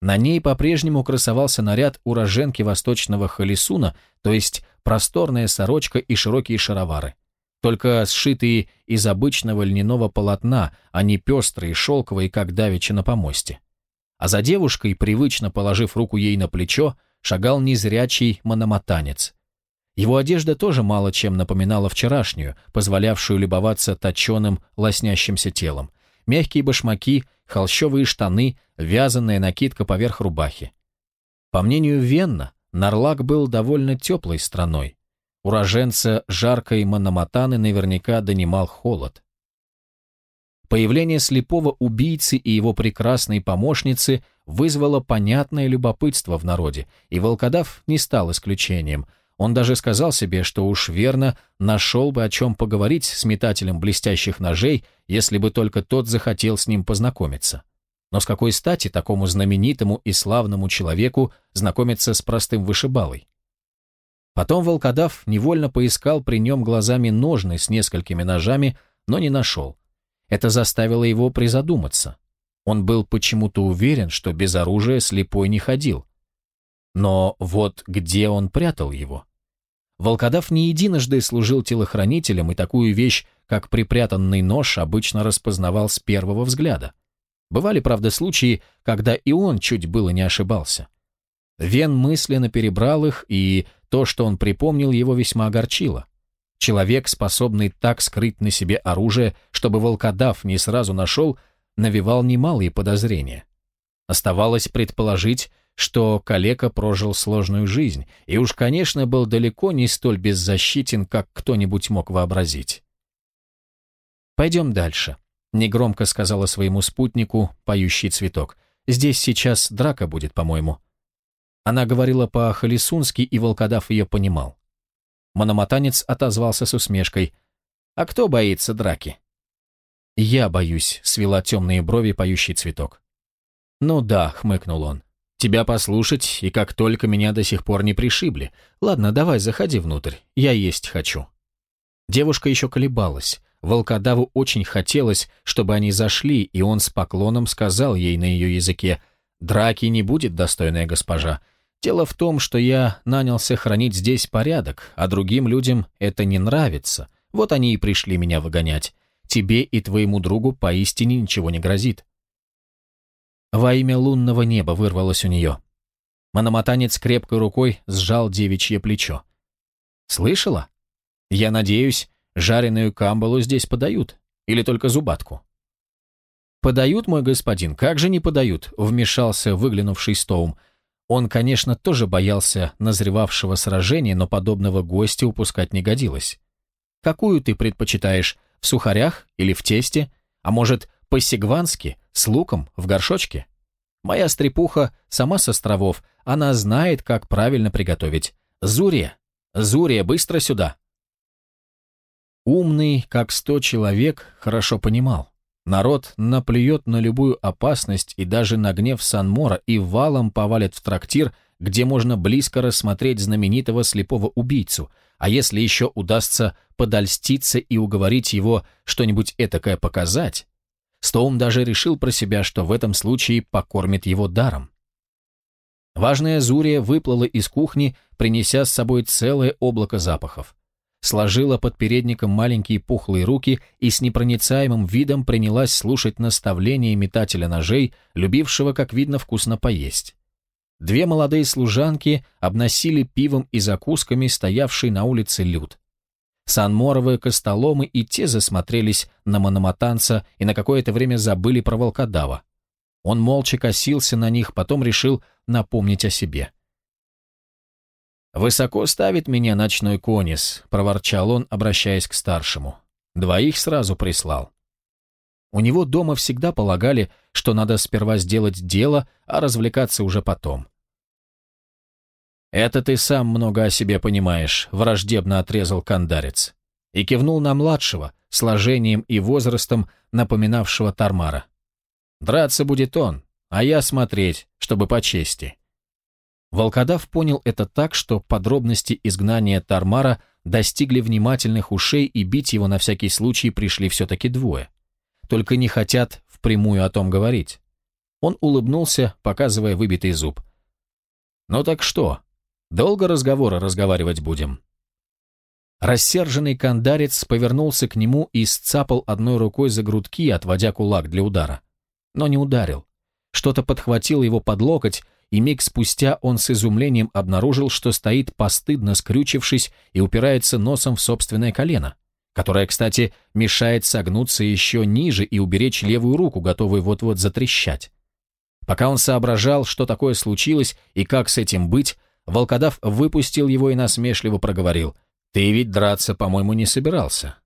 На ней по-прежнему красовался наряд уроженки восточного Халисуна, то есть просторная сорочка и широкие шаровары. Только сшитые из обычного льняного полотна, а не пестрые, шелковые, как давеча на помосте. А за девушкой, привычно положив руку ей на плечо, шагал незрячий мономатанец. Его одежда тоже мало чем напоминала вчерашнюю, позволявшую любоваться точеным, лоснящимся телом. Мягкие башмаки, холщовые штаны, вязаная накидка поверх рубахи. По мнению Венна, Нарлак был довольно теплой страной. Уроженца жаркой Мономатаны наверняка донимал холод. Появление слепого убийцы и его прекрасной помощницы вызвало понятное любопытство в народе, и волкодав не стал исключением. Он даже сказал себе, что уж верно нашел бы о чем поговорить с метателем блестящих ножей, если бы только тот захотел с ним познакомиться. Но с какой стати такому знаменитому и славному человеку знакомиться с простым вышибалой? Потом волкодав невольно поискал при нем глазами ножны с несколькими ножами, но не нашел. Это заставило его призадуматься. Он был почему-то уверен, что без оружия слепой не ходил. Но вот где он прятал его? Волкодав не единожды служил телохранителем, и такую вещь, как припрятанный нож, обычно распознавал с первого взгляда. Бывали, правда, случаи, когда и он чуть было не ошибался. Вен мысленно перебрал их, и то, что он припомнил, его весьма огорчило. Человек, способный так скрыть на себе оружие, чтобы волкодав не сразу нашел, навевал немалые подозрения. Оставалось предположить, что калека прожил сложную жизнь, и уж, конечно, был далеко не столь беззащитен, как кто-нибудь мог вообразить. Пойдем дальше негромко сказала своему спутнику, поющий цветок. «Здесь сейчас драка будет, по-моему». Она говорила по-холесунски и волкодав ее понимал. Мономатанец отозвался с усмешкой. «А кто боится драки?» «Я боюсь», — свела темные брови поющий цветок. «Ну да», — хмыкнул он. «Тебя послушать, и как только меня до сих пор не пришибли. Ладно, давай, заходи внутрь, я есть хочу». Девушка еще колебалась. Волкодаву очень хотелось, чтобы они зашли, и он с поклоном сказал ей на ее языке «Драки не будет, достойная госпожа. Дело в том, что я нанялся хранить здесь порядок, а другим людям это не нравится. Вот они и пришли меня выгонять. Тебе и твоему другу поистине ничего не грозит». Во имя лунного неба вырвалось у нее. Мономатанец крепкой рукой сжал девичье плечо. «Слышала? Я надеюсь, Жареную камбалу здесь подают? Или только зубатку?» «Подают, мой господин, как же не подают?» — вмешался выглянувший Стоум. Он, конечно, тоже боялся назревавшего сражения, но подобного гостя упускать не годилось. «Какую ты предпочитаешь? В сухарях или в тесте? А может, по-сигвански, с луком, в горшочке?» Моя стрепуха сама с островов, она знает, как правильно приготовить. Зурия! Зурия, быстро сюда!» умный, как сто человек, хорошо понимал. Народ наплюет на любую опасность и даже на гнев Санмора и валом повалит в трактир, где можно близко рассмотреть знаменитого слепого убийцу, а если еще удастся подольститься и уговорить его что-нибудь этакое показать, Стоун даже решил про себя, что в этом случае покормит его даром. Важная Зурия выплыла из кухни, принеся с собой целое облако запахов сложила под передником маленькие пухлые руки и с непроницаемым видом принялась слушать наставления метателя ножей, любившего, как видно, вкусно поесть. Две молодые служанки обносили пивом и закусками стоявший на улице люд. Санморовы костоломы и те засмотрелись на мономатанца и на какое-то время забыли про волкодава. Он молча косился на них, потом решил напомнить о себе. «Высоко ставит меня ночной конис», — проворчал он, обращаясь к старшему. «Двоих сразу прислал». У него дома всегда полагали, что надо сперва сделать дело, а развлекаться уже потом. «Это ты сам много о себе понимаешь», — враждебно отрезал кандарец. И кивнул на младшего, сложением и возрастом напоминавшего Тармара. «Драться будет он, а я смотреть, чтобы по чести». Волкодав понял это так, что подробности изгнания Тармара достигли внимательных ушей, и бить его на всякий случай пришли все-таки двое. Только не хотят впрямую о том говорить. Он улыбнулся, показывая выбитый зуб. «Ну так что? Долго разговора разговаривать будем?» Рассерженный кандарец повернулся к нему и сцапал одной рукой за грудки, отводя кулак для удара. Но не ударил. Что-то подхватило его под локоть, и миг спустя он с изумлением обнаружил, что стоит постыдно скрючившись и упирается носом в собственное колено, которое, кстати, мешает согнуться еще ниже и уберечь левую руку, готовую вот-вот затрещать. Пока он соображал, что такое случилось и как с этим быть, волкодав выпустил его и насмешливо проговорил «Ты ведь драться, по-моему, не собирался».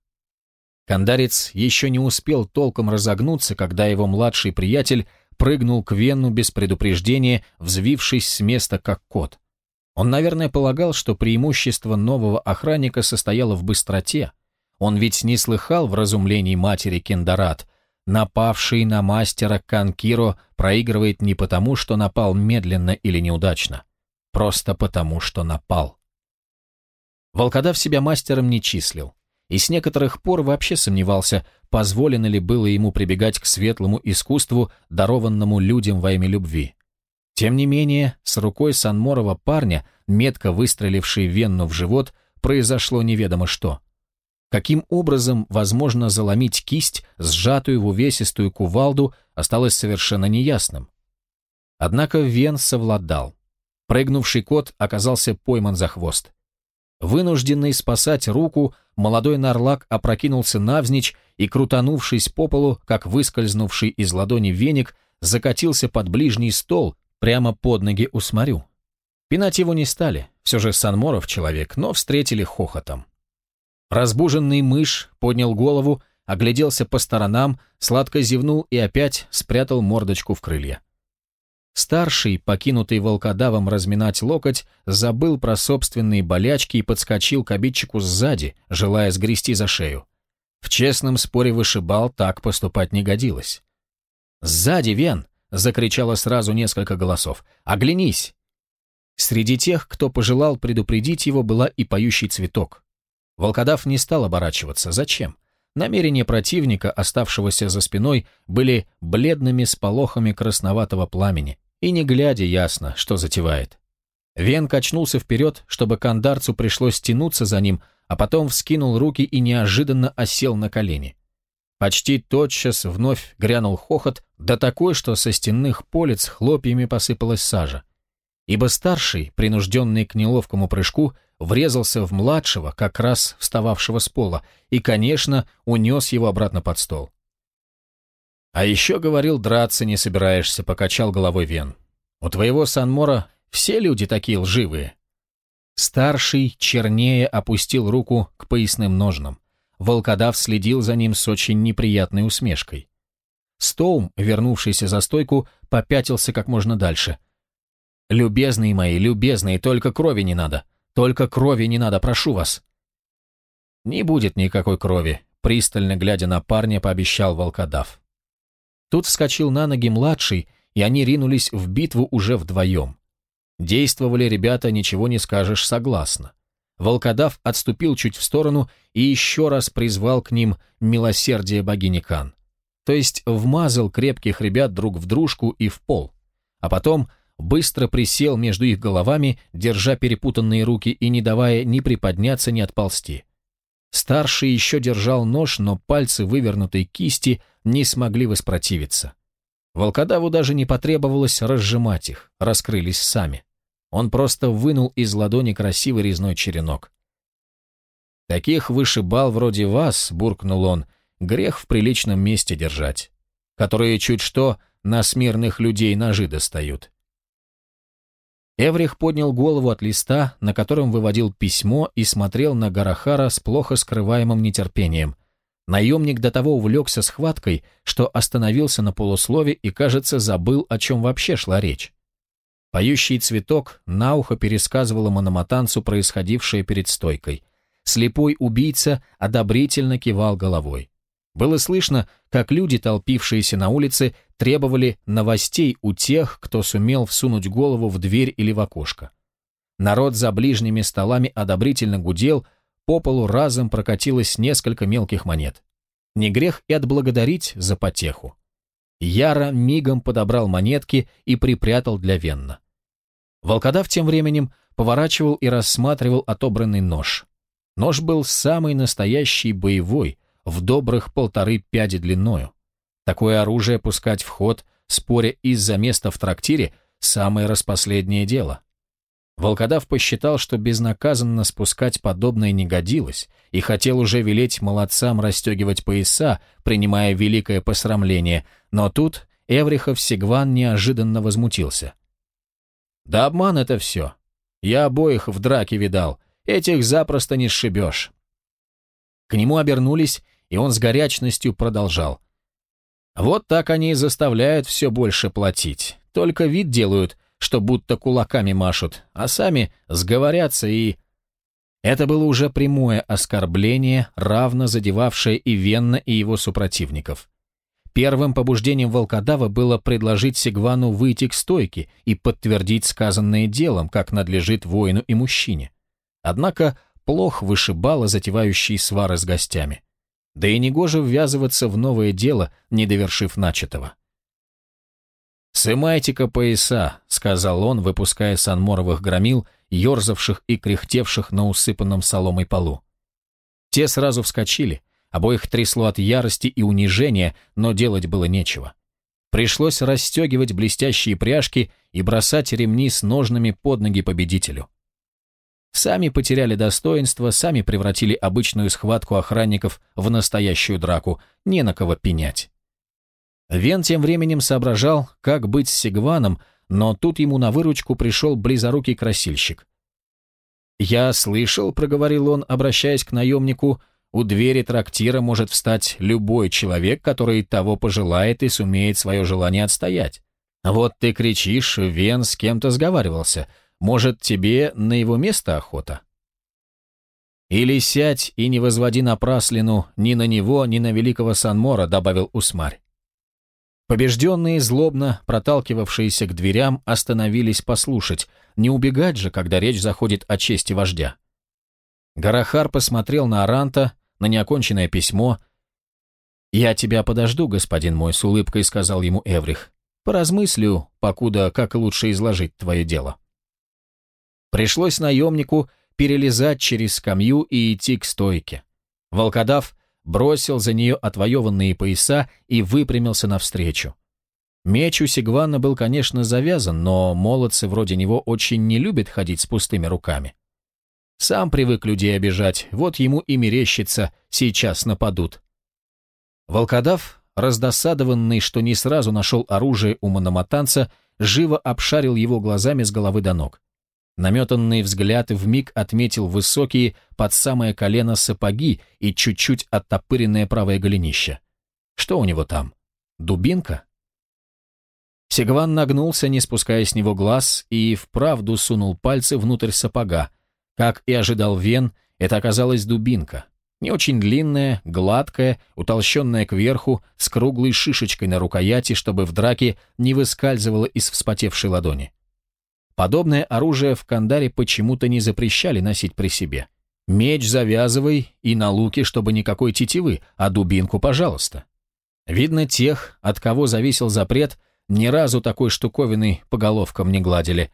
Кандарец еще не успел толком разогнуться, когда его младший приятель прыгнул к Вену без предупреждения, взвившись с места как кот. Он, наверное, полагал, что преимущество нового охранника состояло в быстроте. Он ведь не слыхал в разумлении матери Кендарат. Напавший на мастера Канкиро проигрывает не потому, что напал медленно или неудачно. Просто потому, что напал. Волкодав себя мастером не числил и с некоторых пор вообще сомневался, позволено ли было ему прибегать к светлому искусству, дарованному людям во имя любви. Тем не менее, с рукой Санморова парня, метко выстреливший венну в живот, произошло неведомо что. Каким образом возможно заломить кисть, сжатую в увесистую кувалду, осталось совершенно неясным. Однако Вен совладал. Прыгнувший кот оказался пойман за хвост. Вынужденный спасать руку, молодой нарлак опрокинулся навзничь и, крутанувшись по полу, как выскользнувший из ладони веник, закатился под ближний стол, прямо под ноги усмарю. Пинать его не стали, все же Санморов человек, но встретили хохотом. Разбуженный мышь поднял голову, огляделся по сторонам, сладко зевнул и опять спрятал мордочку в крылья. Старший, покинутый волкодавом разминать локоть, забыл про собственные болячки и подскочил к обидчику сзади, желая сгрести за шею. В честном споре вышибал, так поступать не годилось. «Сзади, Вен!» — закричало сразу несколько голосов. «Оглянись!» Среди тех, кто пожелал предупредить его, была и поющий цветок. Волкодав не стал оборачиваться. Зачем? Намерения противника, оставшегося за спиной, были бледными сполохами красноватого пламени, и не глядя ясно, что затевает. Вен качнулся вперед, чтобы кандарцу пришлось тянуться за ним, а потом вскинул руки и неожиданно осел на колени. Почти тотчас вновь грянул хохот, да такой, что со стенных полец хлопьями посыпалась сажа ибо старший, принужденный к неловкому прыжку, врезался в младшего, как раз встававшего с пола, и, конечно, унес его обратно под стол. «А еще, — говорил, — драться не собираешься», — покачал головой Вен. «У твоего Санмора все люди такие лживые». Старший чернее опустил руку к поясным ножнам. Волкодав следил за ним с очень неприятной усмешкой. Стоум, вернувшийся за стойку, попятился как можно дальше — «Любезные мои, любезные, только крови не надо. Только крови не надо, прошу вас». «Не будет никакой крови», — пристально глядя на парня, пообещал волкодав. Тут вскочил на ноги младший, и они ринулись в битву уже вдвоем. Действовали ребята, ничего не скажешь, согласно. Волкодав отступил чуть в сторону и еще раз призвал к ним милосердие богини Кан. То есть вмазал крепких ребят друг в дружку и в пол. А потом быстро присел между их головами, держа перепутанные руки и не давая ни приподняться, ни отползти. Старший еще держал нож, но пальцы вывернутой кисти не смогли воспротивиться. Волкодаву даже не потребовалось разжимать их, раскрылись сами. Он просто вынул из ладони красивый резной черенок. «Таких вышибал вроде вас», — буркнул он, — «грех в приличном месте держать, которые чуть что на смирных людей ножи достают. Эврих поднял голову от листа, на котором выводил письмо, и смотрел на Гарахара с плохо скрываемым нетерпением. Наемник до того увлекся схваткой, что остановился на полуслове и, кажется, забыл, о чем вообще шла речь. Поющий цветок на ухо пересказывала мономатанцу происходившее перед стойкой. Слепой убийца одобрительно кивал головой. Было слышно, как люди, толпившиеся на улице, требовали новостей у тех, кто сумел всунуть голову в дверь или в окошко. Народ за ближними столами одобрительно гудел, по полу разом прокатилось несколько мелких монет. Не грех и отблагодарить за потеху. Яра мигом подобрал монетки и припрятал для Венна. Волкодав тем временем поворачивал и рассматривал отобранный нож. Нож был самый настоящий боевой — в добрых полторы пяди длиною. Такое оружие пускать в ход, споря из-за места в трактире, самое распоследнее дело. Волкодав посчитал, что безнаказанно спускать подобное не годилось, и хотел уже велеть молодцам расстегивать пояса, принимая великое посрамление, но тут Эврихов Сигван неожиданно возмутился. «Да обман это все. Я обоих в драке видал, этих запросто не сшибешь. К нему обернулись, и он с горячностью продолжал. Вот так они и заставляют все больше платить. Только вид делают, что будто кулаками машут, а сами сговорятся и... Это было уже прямое оскорбление, равно задевавшее и Венна, и его супротивников. Первым побуждением волкодава было предложить Сигвану выйти к стойке и подтвердить сказанное делом, как надлежит воину и мужчине. Однако плох вышибала затевающий свары с гостями. Да и негоже ввязываться в новое дело, не довершив начатого. «Сымайте-ка пояса», — сказал он, выпуская санморовых громил, ерзавших и кряхтевших на усыпанном соломой полу. Те сразу вскочили, обоих трясло от ярости и унижения, но делать было нечего. Пришлось расстегивать блестящие пряжки и бросать ремни с ножными под ноги победителю. Сами потеряли достоинство, сами превратили обычную схватку охранников в настоящую драку, не на кого пенять. Вен тем временем соображал, как быть с Сигваном, но тут ему на выручку пришел близорукий красильщик. «Я слышал», — проговорил он, обращаясь к наемнику, — «у двери трактира может встать любой человек, который того пожелает и сумеет свое желание отстоять. Вот ты кричишь, Вен с кем-то сговаривался. Может, тебе на его место охота? Или сядь и не возводи напраслину ни на него, ни на великого Санмора, добавил Усмарь. Побежденные, злобно проталкивавшиеся к дверям, остановились послушать. Не убегать же, когда речь заходит о чести вождя. Гарахар посмотрел на Аранта, на неоконченное письмо. «Я тебя подожду, господин мой», — с улыбкой сказал ему Эврих. «Поразмыслю, покуда как лучше изложить твое дело». Пришлось наемнику перелезать через скамью и идти к стойке. Волкодав бросил за нее отвоеванные пояса и выпрямился навстречу. Меч у Сигвана был, конечно, завязан, но молодцы вроде него очень не любят ходить с пустыми руками. Сам привык людей обижать, вот ему и мерещится, сейчас нападут. Волкодав, раздосадованный, что не сразу нашел оружие у мономатанца, живо обшарил его глазами с головы до ног. Наметанный взгляд вмиг отметил высокие под самое колено сапоги и чуть-чуть оттопыренное правое голенище. Что у него там? Дубинка? Сигван нагнулся, не спуская с него глаз, и вправду сунул пальцы внутрь сапога. Как и ожидал Вен, это оказалась дубинка. Не очень длинная, гладкая, утолщенная кверху, с круглой шишечкой на рукояти, чтобы в драке не выскальзывала из вспотевшей ладони. Подобное оружие в Кандаре почему-то не запрещали носить при себе. Меч завязывай и на луки, чтобы никакой тетивы, а дубинку, пожалуйста. Видно, тех, от кого зависел запрет, ни разу такой штуковиной по головкам не гладили.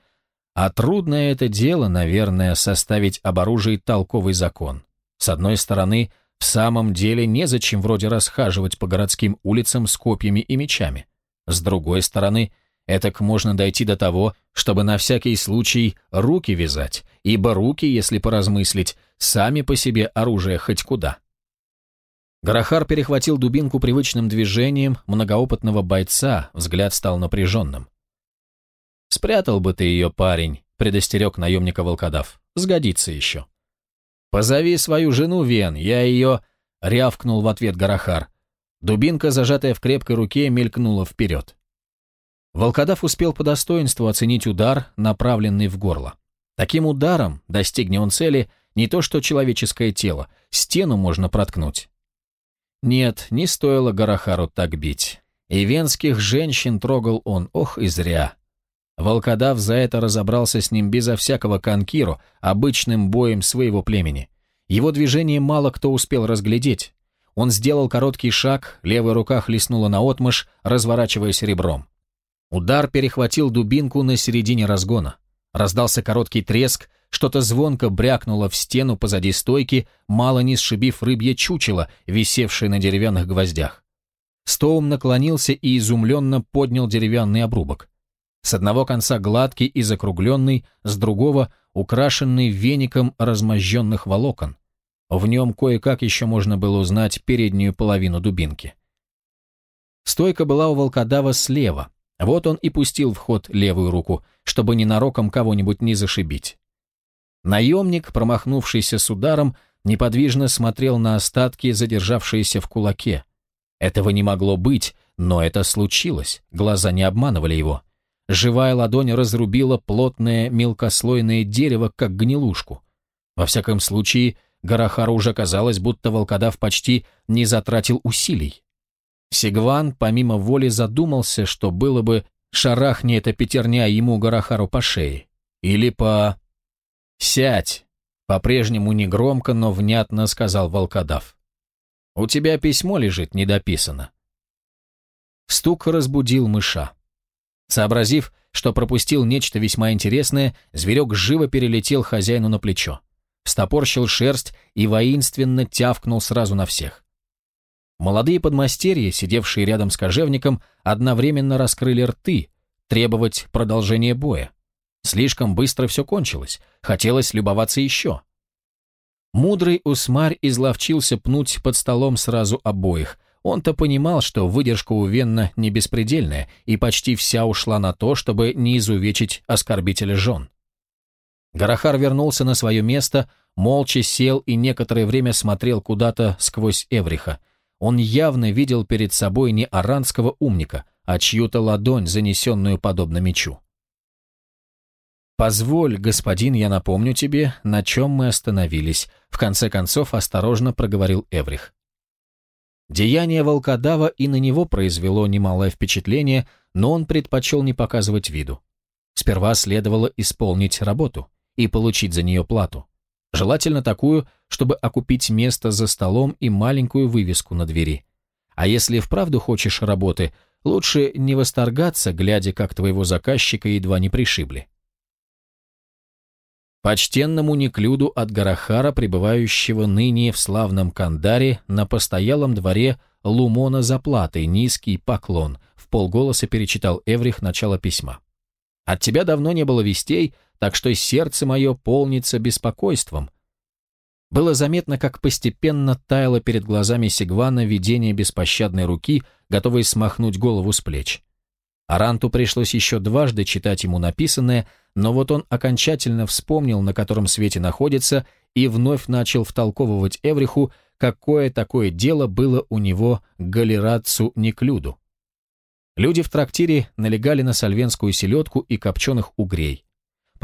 А трудное это дело, наверное, составить об оружии толковый закон. С одной стороны, в самом деле незачем вроде расхаживать по городским улицам с копьями и мечами. С другой стороны – Этак можно дойти до того, чтобы на всякий случай руки вязать, ибо руки, если поразмыслить, сами по себе оружие хоть куда. Горохар перехватил дубинку привычным движением многоопытного бойца, взгляд стал напряженным. «Спрятал бы ты ее, парень», — предостерег наемника волкодав. «Сгодится еще». «Позови свою жену, Вен, я ее...» — рявкнул в ответ Горохар. Дубинка, зажатая в крепкой руке, мелькнула вперед. Волкодав успел по достоинству оценить удар, направленный в горло. Таким ударом, достигнет он цели, не то что человеческое тело, стену можно проткнуть. Нет, не стоило Гарахару так бить. И венских женщин трогал он, ох и зря. Волкодав за это разобрался с ним безо всякого конкиру, обычным боем своего племени. Его движение мало кто успел разглядеть. Он сделал короткий шаг, левая рука хлестнула наотмашь, разворачиваясь ребром. Удар перехватил дубинку на середине разгона. Раздался короткий треск, что-то звонко брякнуло в стену позади стойки, мало не сшибив рыбье чучело, висевшее на деревянных гвоздях. Стоум наклонился и изумленно поднял деревянный обрубок. С одного конца гладкий и закругленный, с другого — украшенный веником размозженных волокон. В нем кое-как еще можно было узнать переднюю половину дубинки. Стойка была у волкодава слева, вот он и пустил в ход левую руку, чтобы ненароком кого-нибудь не зашибить. Наемник, промахнувшийся с ударом, неподвижно смотрел на остатки, задержавшиеся в кулаке. Этого не могло быть, но это случилось, глаза не обманывали его. Живая ладонь разрубила плотное мелкослойное дерево, как гнилушку. Во всяком случае, Гарахару уже казалось, будто волкодав почти не затратил усилий. Сигван помимо воли задумался, что было бы шарахни эта пятерня ему Горохару по шее. Или по... «Сядь!» — по-прежнему негромко, но внятно сказал волкодав. «У тебя письмо лежит, недописано». Стук разбудил мыша. Сообразив, что пропустил нечто весьма интересное, зверек живо перелетел хозяину на плечо. Стопорщил шерсть и воинственно тявкнул сразу на всех. Молодые подмастерья, сидевшие рядом с кожевником, одновременно раскрыли рты, требовать продолжения боя. Слишком быстро все кончилось, хотелось любоваться еще. Мудрый Усмарь изловчился пнуть под столом сразу обоих. Он-то понимал, что выдержка у Венна не беспредельная, и почти вся ушла на то, чтобы не изувечить оскорбителя жен. Гарахар вернулся на свое место, молча сел и некоторое время смотрел куда-то сквозь Эвриха – он явно видел перед собой не аранского умника, а чью-то ладонь, занесенную подобно мечу. «Позволь, господин, я напомню тебе, на чем мы остановились», в конце концов осторожно проговорил Эврих. Деяние волкодава и на него произвело немалое впечатление, но он предпочел не показывать виду. Сперва следовало исполнить работу и получить за нее плату. Желательно такую, чтобы окупить место за столом и маленькую вывеску на двери. А если вправду хочешь работы, лучше не восторгаться, глядя, как твоего заказчика едва не пришибли. Почтенному Неклюду от Гарахара, пребывающего ныне в славном Кандаре, на постоялом дворе Лумона за платой, низкий поклон, в полголоса перечитал Эврих начало письма. От тебя давно не было вестей, так что сердце мое полнится беспокойством. Было заметно, как постепенно таяло перед глазами Сигвана видение беспощадной руки, готовой смахнуть голову с плеч. Аранту пришлось еще дважды читать ему написанное, но вот он окончательно вспомнил, на котором свете находится, и вновь начал втолковывать Эвриху, какое такое дело было у него к Галерацу Неклюду. Люди в трактире налегали на сальвенскую селедку и копченых угрей.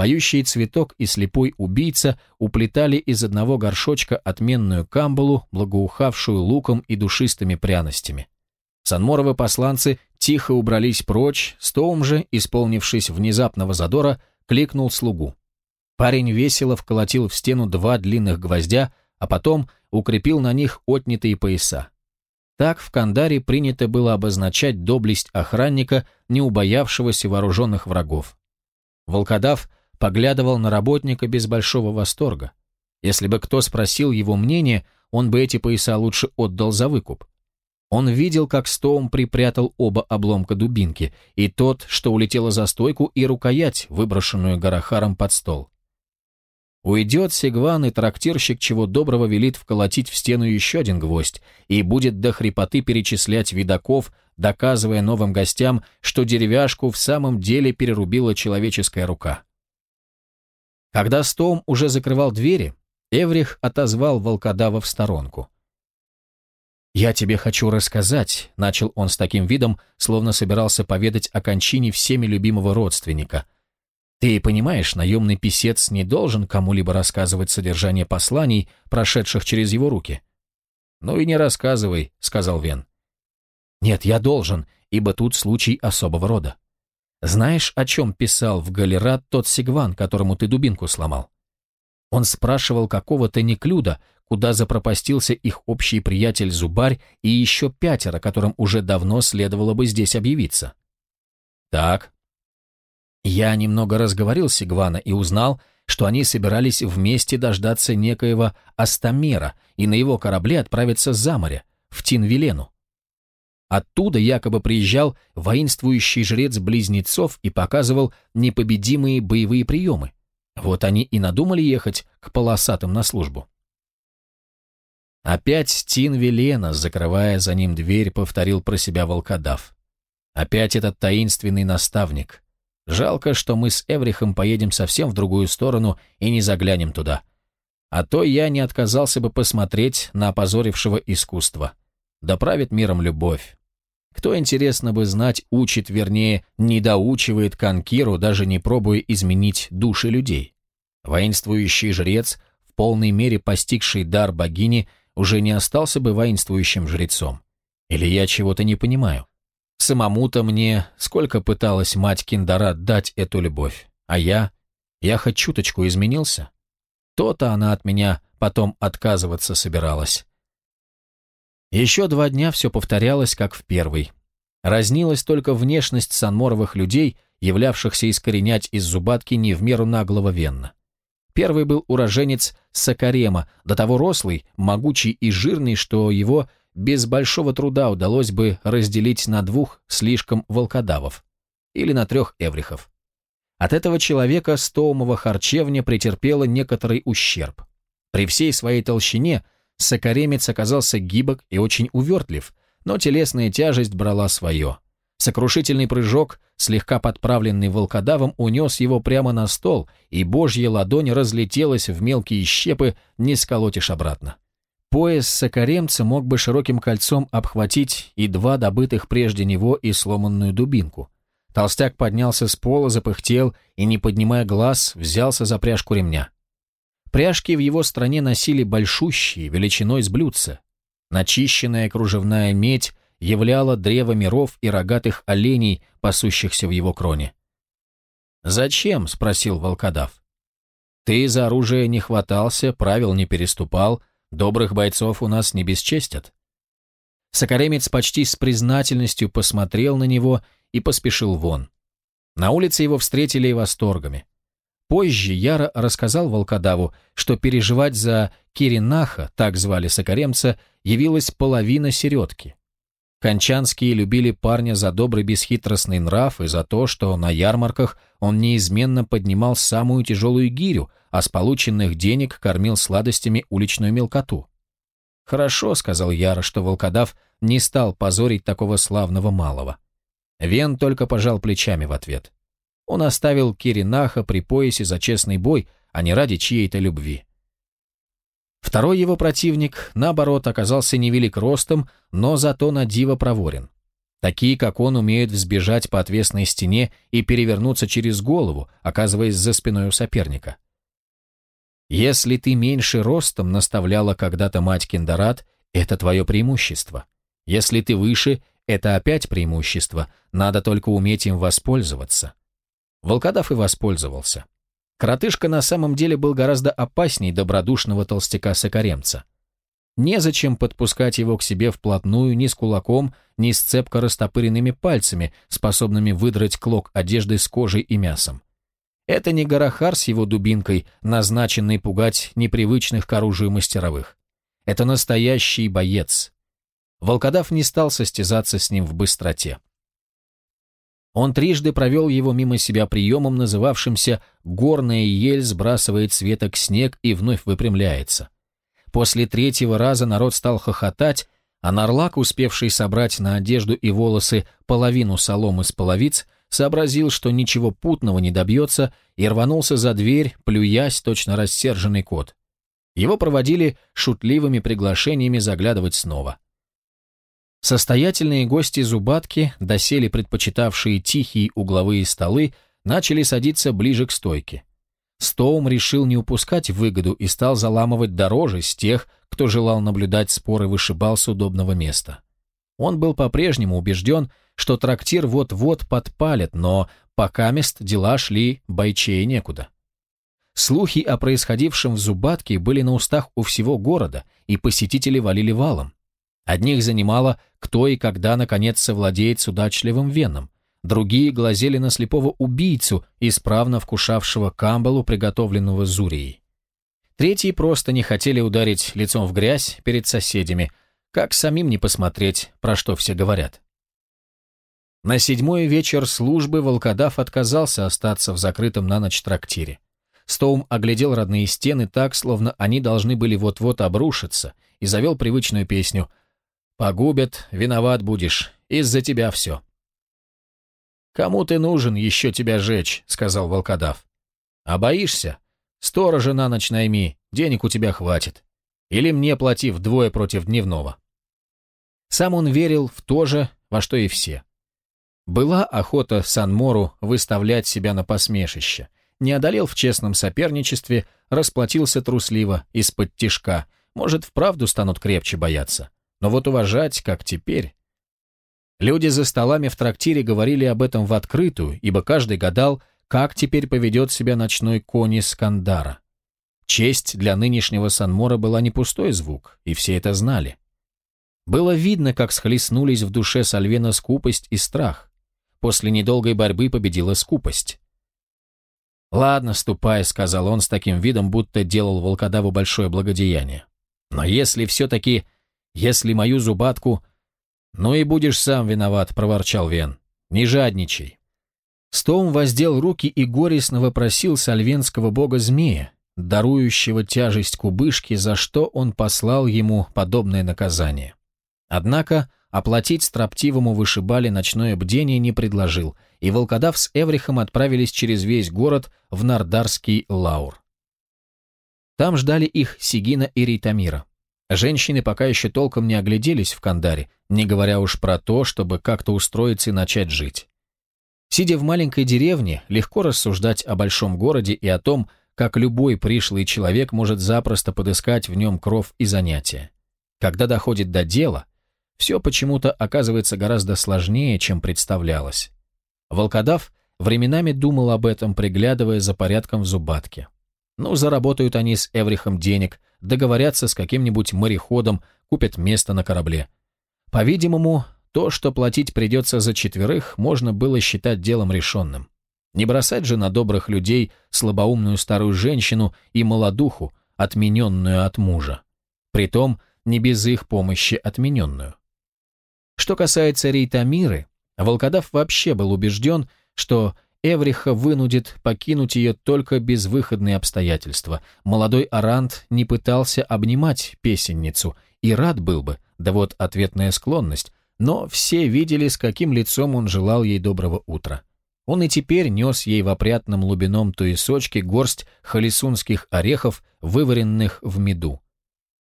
Поющий цветок и слепой убийца уплетали из одного горшочка отменную камбалу, благоухавшую луком и душистыми пряностями. Санморовы посланцы тихо убрались прочь, Стоум же, исполнившись внезапного задора, кликнул слугу. Парень весело вколотил в стену два длинных гвоздя, а потом укрепил на них отнятые пояса. Так в Кандаре принято было обозначать доблесть охранника, не убоявшегося вооруженных врагов. Волкодав – поглядывал на работника без большого восторга. Если бы кто спросил его мнение, он бы эти пояса лучше отдал за выкуп. Он видел, как Стоум припрятал оба обломка дубинки, и тот, что улетело за стойку, и рукоять, выброшенную горохаром под стол. Уйдет Сигван, и трактирщик чего доброго велит вколотить в стену еще один гвоздь и будет до хрипоты перечислять видаков, доказывая новым гостям, что деревяшку в самом деле перерубила человеческая рука. Когда Стоум уже закрывал двери, Эврих отозвал волкодава в сторонку. «Я тебе хочу рассказать», — начал он с таким видом, словно собирался поведать о кончине всеми любимого родственника. «Ты понимаешь, наемный писец не должен кому-либо рассказывать содержание посланий, прошедших через его руки». «Ну и не рассказывай», — сказал Вен. «Нет, я должен, ибо тут случай особого рода. Знаешь, о чем писал в галерат тот сигван, которому ты дубинку сломал? Он спрашивал какого-то неклюда, куда запропастился их общий приятель Зубарь и еще пятеро, которым уже давно следовало бы здесь объявиться. Так. Я немного разговорил с Сигвана и узнал, что они собирались вместе дождаться некоего Астамера и на его корабле отправиться за море, в Тинвилену. Оттуда якобы приезжал воинствующий жрец близнецов и показывал непобедимые боевые приемы. Вот они и надумали ехать к полосатым на службу. Опять Стин Велена, закрывая за ним дверь, повторил про себя волкодав. Опять этот таинственный наставник. Жалко, что мы с Эврихом поедем совсем в другую сторону и не заглянем туда. А то я не отказался бы посмотреть на опозорившего искусство. Доправит да миром любовь, кто, интересно бы знать, учит, вернее, недоучивает Канкиру даже не пробуя изменить души людей. Воинствующий жрец, в полной мере постигший дар богини, уже не остался бы воинствующим жрецом. Или я чего-то не понимаю? Самому-то мне сколько пыталась мать Киндара дать эту любовь, а я... Я хоть чуточку изменился. То-то она от меня потом отказываться собиралась. Еще два дня все повторялось, как в первый. Разнилась только внешность санморовых людей, являвшихся искоренять из зубатки не в меру наглого венна. Первый был уроженец Сакарема, до того рослый, могучий и жирный, что его без большого труда удалось бы разделить на двух слишком волкодавов или на трех эврихов. От этого человека стоумова харчевня претерпела некоторый ущерб. При всей своей толщине – Сокоремец оказался гибок и очень увертлив, но телесная тяжесть брала свое. Сокрушительный прыжок, слегка подправленный волкодавом, унес его прямо на стол, и божья ладонь разлетелась в мелкие щепы, не сколотишь обратно. Пояс сокоремца мог бы широким кольцом обхватить и два добытых прежде него и сломанную дубинку. Толстяк поднялся с пола, запыхтел и, не поднимая глаз, взялся за пряжку ремня. Пряжки в его стране носили большущие, величиной с блюдца. Начищенная кружевная медь являла древо миров и рогатых оленей, пасущихся в его кроне. «Зачем?» — спросил волкодав. «Ты за оружие не хватался, правил не переступал, добрых бойцов у нас не бесчестят». Сокаремец почти с признательностью посмотрел на него и поспешил вон. На улице его встретили и восторгами. Позже Яра рассказал волкодаву, что переживать за Киринаха, так звали сокаремца, явилась половина середки. Кончанские любили парня за добрый бесхитростный нрав и за то, что на ярмарках он неизменно поднимал самую тяжелую гирю, а с полученных денег кормил сладостями уличную мелкоту. «Хорошо», — сказал Яра, что волкодав не стал позорить такого славного малого. Вен только пожал плечами в ответ. Он оставил Киринаха при поясе за честный бой, а не ради чьей-то любви. Второй его противник, наоборот, оказался невелик ростом, но зато на диво проворен. Такие, как он, умеют взбежать по отвесной стене и перевернуться через голову, оказываясь за спиной у соперника. «Если ты меньше ростом», — наставляла когда-то мать Киндарат, — «это твое преимущество. Если ты выше, это опять преимущество, надо только уметь им воспользоваться». Волкодав и воспользовался. Коротышка на самом деле был гораздо опасней добродушного толстяка-сокаремца. Незачем подпускать его к себе вплотную ни с кулаком, ни с цепко растопыренными пальцами, способными выдрать клок одежды с кожей и мясом. Это не Горохар с его дубинкой, назначенный пугать непривычных к оружию мастеровых. Это настоящий боец. Волкодав не стал состязаться с ним в быстроте. Он трижды провел его мимо себя приемом, называвшимся «горная ель сбрасывает с веток снег и вновь выпрямляется». После третьего раза народ стал хохотать, а Нарлак, успевший собрать на одежду и волосы половину соломы с половиц, сообразил, что ничего путного не добьется, и рванулся за дверь, плюясь точно рассерженный кот. Его проводили шутливыми приглашениями заглядывать снова. Состоятельные гости Зубатки, доселе предпочитавшие тихие угловые столы, начали садиться ближе к стойке. Стоум решил не упускать выгоду и стал заламывать дороже с тех, кто желал наблюдать споры вышибал с удобного места. Он был по-прежнему убежден, что трактир вот-вот подпалит, но пока мест дела шли бойчей некуда. Слухи о происходившем в Зубатке были на устах у всего города, и посетители валили валом. Одних занимало, кто и когда, наконец, совладеет с удачливым веном. Другие глазели на слепого убийцу, исправно вкушавшего камбалу, приготовленного зурией. Третьи просто не хотели ударить лицом в грязь перед соседями, как самим не посмотреть, про что все говорят. На седьмой вечер службы волкодав отказался остаться в закрытом на ночь трактире. Стоум оглядел родные стены так, словно они должны были вот-вот обрушиться, и завел привычную песню — Погубят, виноват будешь. Из-за тебя все. «Кому ты нужен еще тебя жечь?» — сказал волкодав. «А боишься? Сторожа на ночь найми, денег у тебя хватит. Или мне плати вдвое против дневного». Сам он верил в то же, во что и все. Была охота Санмору выставлять себя на посмешище. Не одолел в честном соперничестве, расплатился трусливо, из-под тишка. Может, вправду станут крепче бояться. Но вот уважать, как теперь... Люди за столами в трактире говорили об этом в открытую, ибо каждый гадал, как теперь поведет себя ночной конь из Честь для нынешнего Санмора была не пустой звук, и все это знали. Было видно, как схлестнулись в душе Сальвена скупость и страх. После недолгой борьбы победила скупость. «Ладно, ступай», — сказал он с таким видом, будто делал волкодаву большое благодеяние. «Но если все-таки если мою зубатку...» «Ну и будешь сам виноват», — проворчал Вен. «Не жадничай». Стоун воздел руки и горестно вопросил сальвенского бога-змея, дарующего тяжесть кубышки, за что он послал ему подобное наказание. Однако оплатить строптивому вышибали ночное бдение не предложил, и волкодав с Эврихом отправились через весь город в Нардарский Лаур. Там ждали их Сигина и Рейтамира. Женщины пока еще толком не огляделись в Кандаре, не говоря уж про то, чтобы как-то устроиться и начать жить. Сидя в маленькой деревне, легко рассуждать о большом городе и о том, как любой пришлый человек может запросто подыскать в нем кров и занятия. Когда доходит до дела, все почему-то оказывается гораздо сложнее, чем представлялось. Волкодав временами думал об этом, приглядывая за порядком в зубатке. Ну, заработают они с Эврихом денег – договорятся с каким-нибудь мореходом, купят место на корабле. По-видимому, то, что платить придется за четверых, можно было считать делом решенным. Не бросать же на добрых людей слабоумную старую женщину и молодуху, отмененную от мужа. Притом, не без их помощи отмененную. Что касается Рейтамиры, Волкодав вообще был убежден, что Эвриха вынудит покинуть ее только безвыходные обстоятельства. Молодой Арант не пытался обнимать песенницу, и рад был бы, да вот ответная склонность, но все видели, с каким лицом он желал ей доброго утра. Он и теперь нес ей в опрятном лубином туесочке горсть халисунских орехов, вываренных в меду.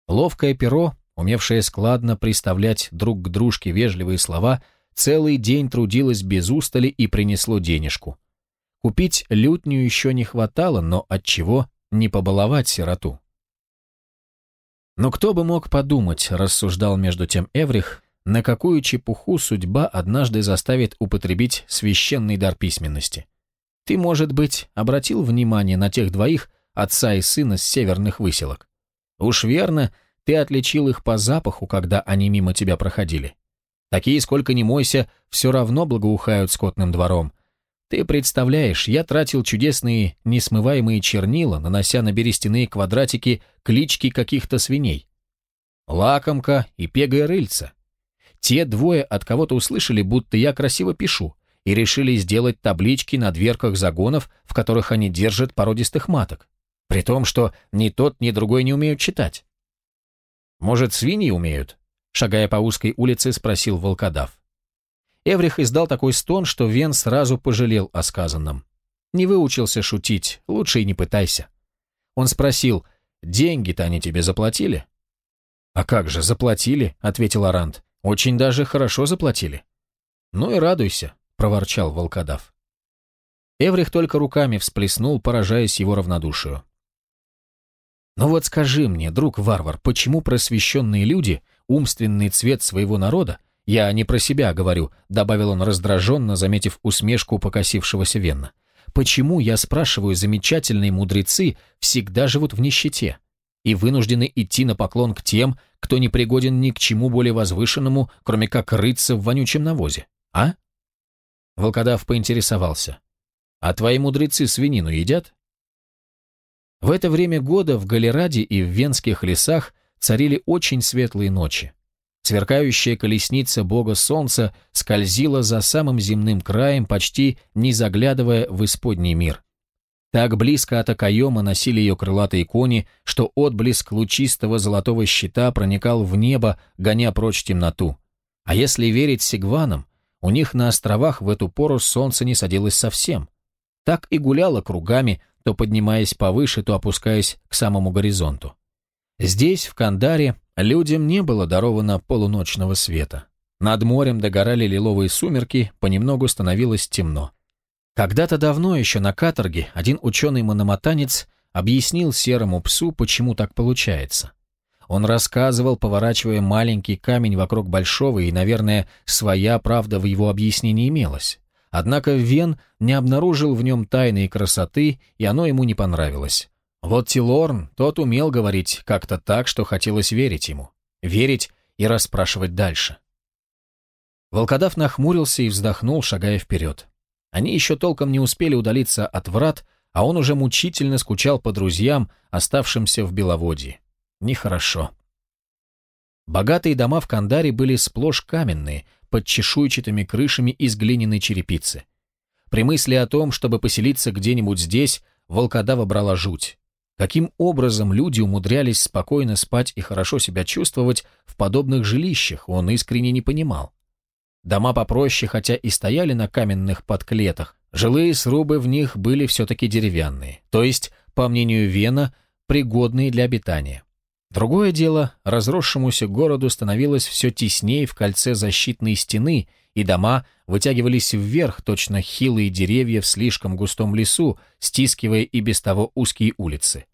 Ловкое перо, умевшее складно приставлять друг к дружке вежливые слова, целый день трудилось без устали и принесло денежку. Купить лютню еще не хватало, но от чего не побаловать сироту. Но кто бы мог подумать, рассуждал между тем Эврих, на какую чепуху судьба однажды заставит употребить священный дар письменности. Ты, может быть, обратил внимание на тех двоих, отца и сына с северных выселок? Уж верно, ты отличил их по запаху, когда они мимо тебя проходили. Такие, сколько ни мойся, все равно благоухают скотным двором. Ты представляешь, я тратил чудесные несмываемые чернила, нанося на берестяные квадратики клички каких-то свиней. Лакомка и пегая рыльца. Те двое от кого-то услышали, будто я красиво пишу, и решили сделать таблички на дверках загонов, в которых они держат породистых маток. При том, что ни тот, ни другой не умеют читать. Может, свиньи умеют? Шагая по узкой улице, спросил волкодав. Эврих издал такой стон, что Вен сразу пожалел о сказанном. Не выучился шутить, лучше и не пытайся. Он спросил, «Деньги-то они тебе заплатили?» «А как же, заплатили», — ответил Арант. «Очень даже хорошо заплатили». «Ну и радуйся», — проворчал волкодав. Эврих только руками всплеснул, поражаясь его равнодушию. «Ну вот скажи мне, друг варвар, почему просвещенные люди умственный цвет своего народа, я не про себя говорю», — добавил он раздраженно, заметив усмешку покосившегося Венна. «Почему, я спрашиваю, замечательные мудрецы всегда живут в нищете и вынуждены идти на поклон к тем, кто не пригоден ни к чему более возвышенному, кроме как рыться в вонючем навозе, а?» Волкодав поинтересовался. «А твои мудрецы свинину едят?» В это время года в Галераде и в Венских лесах царили очень светлые ночи. Сверкающая колесница бога солнца скользила за самым земным краем, почти не заглядывая в исподний мир. Так близко от окоема носили ее крылатые кони, что отблеск лучистого золотого щита проникал в небо, гоня прочь темноту. А если верить сигванам, у них на островах в эту пору солнце не садилось совсем. Так и гуляло кругами, то поднимаясь повыше, то опускаясь к самому горизонту. Здесь, в Кандаре, людям не было даровано полуночного света. Над морем догорали лиловые сумерки, понемногу становилось темно. Когда-то давно, еще на каторге, один ученый-мономотанец объяснил серому псу, почему так получается. Он рассказывал, поворачивая маленький камень вокруг большого, и, наверное, своя правда в его объяснении имелась. Однако Вен не обнаружил в нем тайной красоты, и оно ему не понравилось. Вот Тилорн, тот умел говорить как-то так, что хотелось верить ему. Верить и расспрашивать дальше. Волкодав нахмурился и вздохнул, шагая вперед. Они еще толком не успели удалиться от врат, а он уже мучительно скучал по друзьям, оставшимся в Беловодье. Нехорошо. Богатые дома в Кандаре были сплошь каменные, под чешуйчатыми крышами из глиняной черепицы. При мысли о том, чтобы поселиться где-нибудь здесь, волкодава брала жуть. Каким образом люди умудрялись спокойно спать и хорошо себя чувствовать в подобных жилищах, он искренне не понимал. Дома попроще, хотя и стояли на каменных подклетах, жилые срубы в них были все-таки деревянные, то есть, по мнению Вена, пригодные для обитания. Другое дело, разросшемуся городу становилось все теснее в кольце защитной стены, и дома вытягивались вверх, точно хилые деревья в слишком густом лесу, стискивая и без того узкие улицы.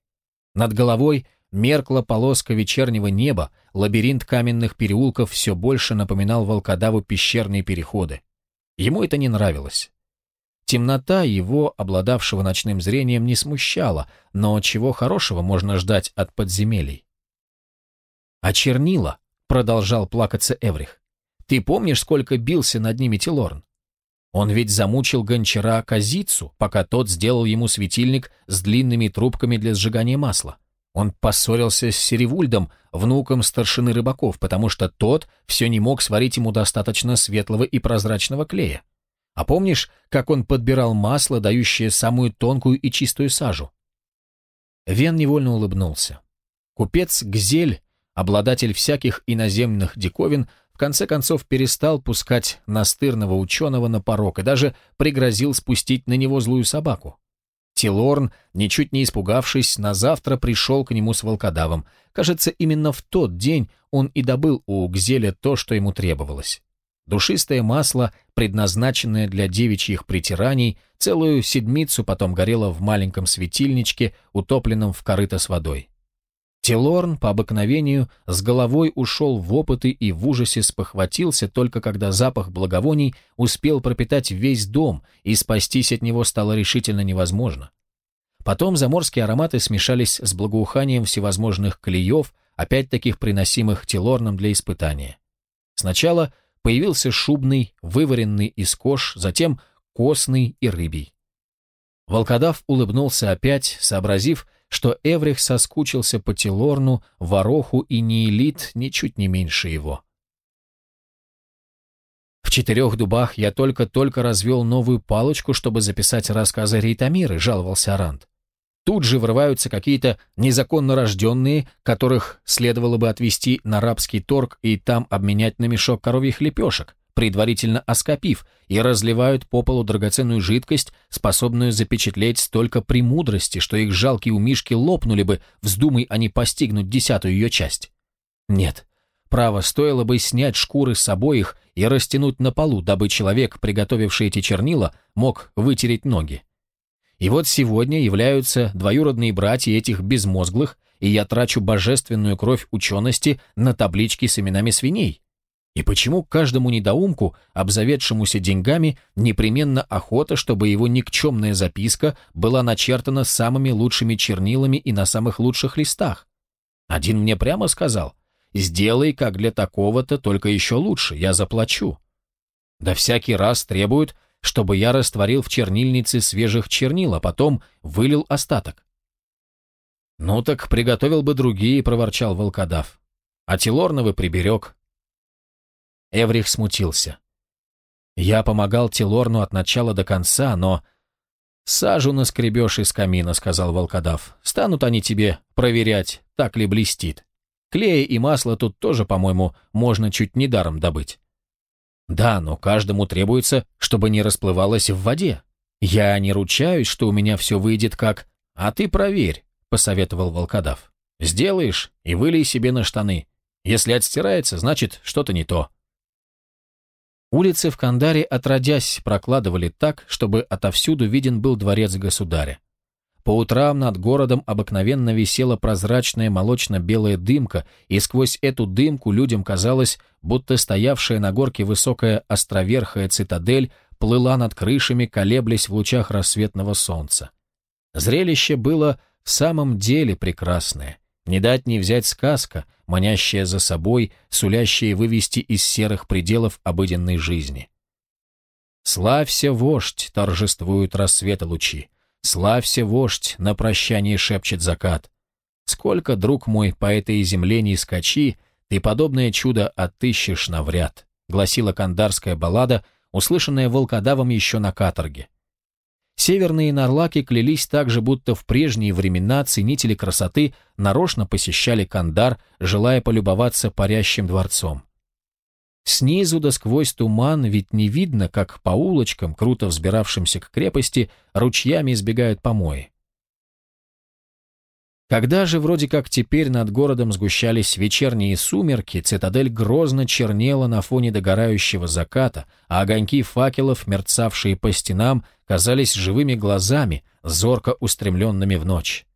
Над головой меркла полоска вечернего неба, лабиринт каменных переулков все больше напоминал волкодаву пещерные переходы. Ему это не нравилось. Темнота его, обладавшего ночным зрением, не смущала, но чего хорошего можно ждать от подземелий? «А чернила?» — продолжал плакаться Эврих. «Ты помнишь, сколько бился над ними Тилорн? Он ведь замучил гончара Казицу, пока тот сделал ему светильник с длинными трубками для сжигания масла. Он поссорился с Серевульдом, внуком старшины рыбаков, потому что тот все не мог сварить ему достаточно светлого и прозрачного клея. А помнишь, как он подбирал масло, дающее самую тонкую и чистую сажу? Вен невольно улыбнулся. Купец Гзель, обладатель всяких иноземных диковин, конце концов перестал пускать настырного ученого на порог и даже пригрозил спустить на него злую собаку. Тилорн, ничуть не испугавшись, на завтра пришел к нему с волкодавом. Кажется, именно в тот день он и добыл у Гзеля то, что ему требовалось. Душистое масло, предназначенное для девичьих притираний, целую седмицу потом горело в маленьком светильничке, утопленном в корыто с водой. Тилорн по обыкновению с головой ушел в опыты и в ужасе спохватился, только когда запах благовоний успел пропитать весь дом, и спастись от него стало решительно невозможно. Потом заморские ароматы смешались с благоуханием всевозможных клеев, опять таких приносимых Тилорном для испытания. Сначала появился шубный, вываренный из кож, затем костный и рыбий. Волкодав улыбнулся опять, сообразив, что Эврих соскучился по Телорну, Вороху и Неэлит ничуть не меньше его. В четырех дубах я только-только развел новую палочку, чтобы записать рассказы Рейтамиры, жаловался Арант. Тут же врываются какие-то незаконно рожденные, которых следовало бы отвезти на рабский торг и там обменять на мешок коровьих лепешек предварительно оскопив, и разливают по полу драгоценную жидкость, способную запечатлеть столько премудрости, что их жалкие умишки лопнули бы, вздумай они постигнуть десятую ее часть. Нет, право, стоило бы снять шкуры с обоих и растянуть на полу, дабы человек, приготовивший эти чернила, мог вытереть ноги. И вот сегодня являются двоюродные братья этих безмозглых, и я трачу божественную кровь учености на таблички с именами свиней. И почему каждому недоумку, обзаведшемуся деньгами, непременно охота, чтобы его никчемная записка была начертана самыми лучшими чернилами и на самых лучших листах? Один мне прямо сказал, «Сделай, как для такого-то, только еще лучше, я заплачу». Да всякий раз требуют, чтобы я растворил в чернильнице свежих чернил, а потом вылил остаток. «Ну так приготовил бы другие», — проворчал волкодав. «А Тилорновы приберег». Эврих смутился. «Я помогал Тилорну от начала до конца, но...» «Сажу наскребешь из камина», — сказал волкодав. «Станут они тебе проверять, так ли блестит. Клея и масло тут тоже, по-моему, можно чуть не даром добыть». «Да, но каждому требуется, чтобы не расплывалось в воде. Я не ручаюсь, что у меня все выйдет как... А ты проверь», — посоветовал волкодав. «Сделаешь и вылей себе на штаны. Если отстирается, значит, что-то не то». Улицы в Кандаре отродясь прокладывали так, чтобы отовсюду виден был дворец государя. По утрам над городом обыкновенно висела прозрачная молочно-белая дымка, и сквозь эту дымку людям казалось, будто стоявшая на горке высокая островерхая цитадель плыла над крышами, колеблясь в лучах рассветного солнца. Зрелище было в самом деле прекрасное – не дать не взять сказка, манящая за собой, сулящая вывести из серых пределов обыденной жизни. «Славься, вождь!» — торжествуют рассвета лучи. «Славься, вождь!» — на прощание шепчет закат. «Сколько, друг мой, по этой земле не скачи, ты подобное чудо отыщешь навряд», — гласила кандарская баллада, услышанная волкодавом еще на каторге. Северные нарлаки клялись также, будто в прежние времена ценители красоты нарочно посещали Кандар, желая полюбоваться парящим дворцом. Снизу да сквозь туман ведь не видно, как по улочкам, круто взбиравшимся к крепости, ручьями избегают помои. Когда же вроде как теперь над городом сгущались вечерние сумерки, цитадель грозно чернела на фоне догорающего заката, а огоньки факелов, мерцавшие по стенам, казались живыми глазами, зорко устремленными в ночь.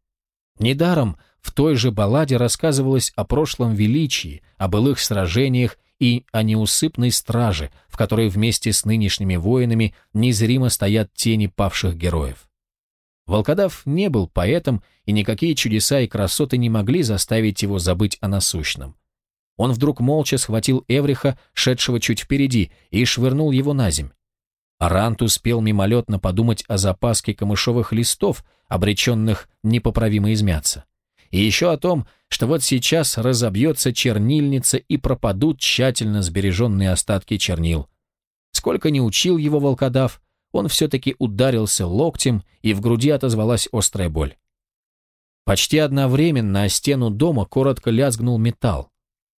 Недаром в той же балладе рассказывалось о прошлом величии, о былых сражениях и о неусыпной страже, в которой вместе с нынешними воинами незримо стоят тени павших героев. Волкодав не был поэтом, и никакие чудеса и красоты не могли заставить его забыть о насущном. Он вдруг молча схватил Эвриха, шедшего чуть впереди, и швырнул его на земь. Арант успел мимолетно подумать о запаске камышовых листов, обреченных непоправимо измяться. И еще о том, что вот сейчас разобьется чернильница и пропадут тщательно сбереженные остатки чернил. Сколько не учил его волкодав, он все-таки ударился локтем, и в груди отозвалась острая боль. Почти одновременно о стену дома коротко лязгнул металл.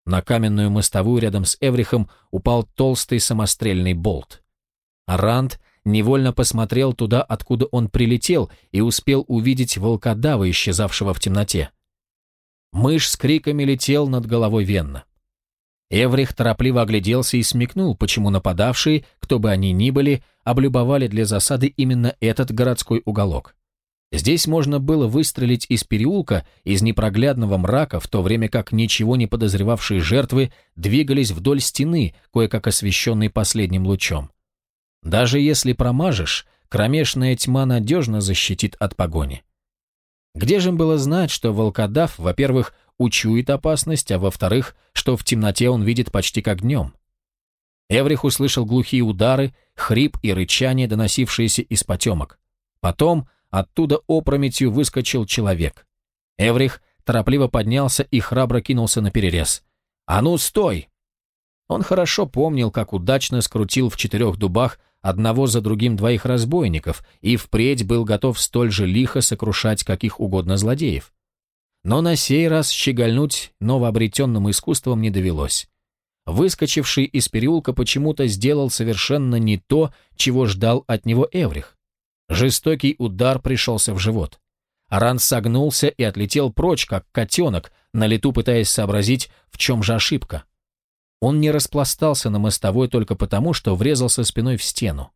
На каменную мостовую рядом с Эврихом упал толстый самострельный болт. Ранд невольно посмотрел туда, откуда он прилетел, и успел увидеть волкодава, исчезавшего в темноте. Мышь с криками летел над головой Венна. Эврих торопливо огляделся и смекнул, почему нападавшие, кто бы они ни были, облюбовали для засады именно этот городской уголок. Здесь можно было выстрелить из переулка, из непроглядного мрака, в то время как ничего не подозревавшие жертвы двигались вдоль стены, кое-как освещенной последним лучом. Даже если промажешь, кромешная тьма надежно защитит от погони. Где же им было знать, что волкодав, во-первых, учует опасность, а во-вторых, что в темноте он видит почти как днем? Эврих услышал глухие удары, хрип и рычание, доносившиеся из потемок. Потом оттуда опрометью выскочил человек. Эврих торопливо поднялся и храбро кинулся на перерез. «А ну, стой!» Он хорошо помнил, как удачно скрутил в четырех дубах одного за другим двоих разбойников и впредь был готов столь же лихо сокрушать каких угодно злодеев. Но на сей раз щегольнуть новообретенным искусством не довелось. Выскочивший из переулка почему-то сделал совершенно не то, чего ждал от него Эврих. Жестокий удар пришелся в живот. Аран согнулся и отлетел прочь, как котенок, на лету пытаясь сообразить, в чем же ошибка. Он не распластался на мостовой только потому, что врезался спиной в стену.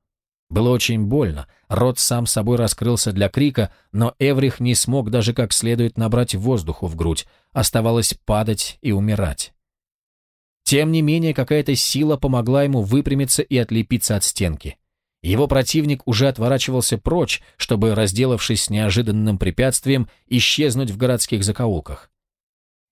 Было очень больно, рот сам собой раскрылся для крика, но Эврих не смог даже как следует набрать воздуху в грудь, оставалось падать и умирать. Тем не менее, какая-то сила помогла ему выпрямиться и отлепиться от стенки. Его противник уже отворачивался прочь, чтобы, разделавшись с неожиданным препятствием, исчезнуть в городских закоулках.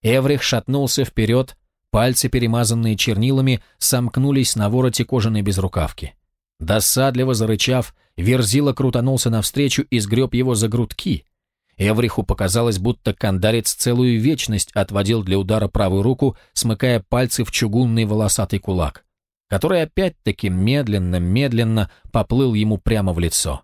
Эврих шатнулся вперед, Пальцы, перемазанные чернилами, сомкнулись на вороте кожаной безрукавки. Досадливо зарычав, Верзила крутанулся навстречу и сгреб его за грудки. Эвриху показалось, будто кандарец целую вечность отводил для удара правую руку, смыкая пальцы в чугунный волосатый кулак, который опять-таки медленно-медленно поплыл ему прямо в лицо.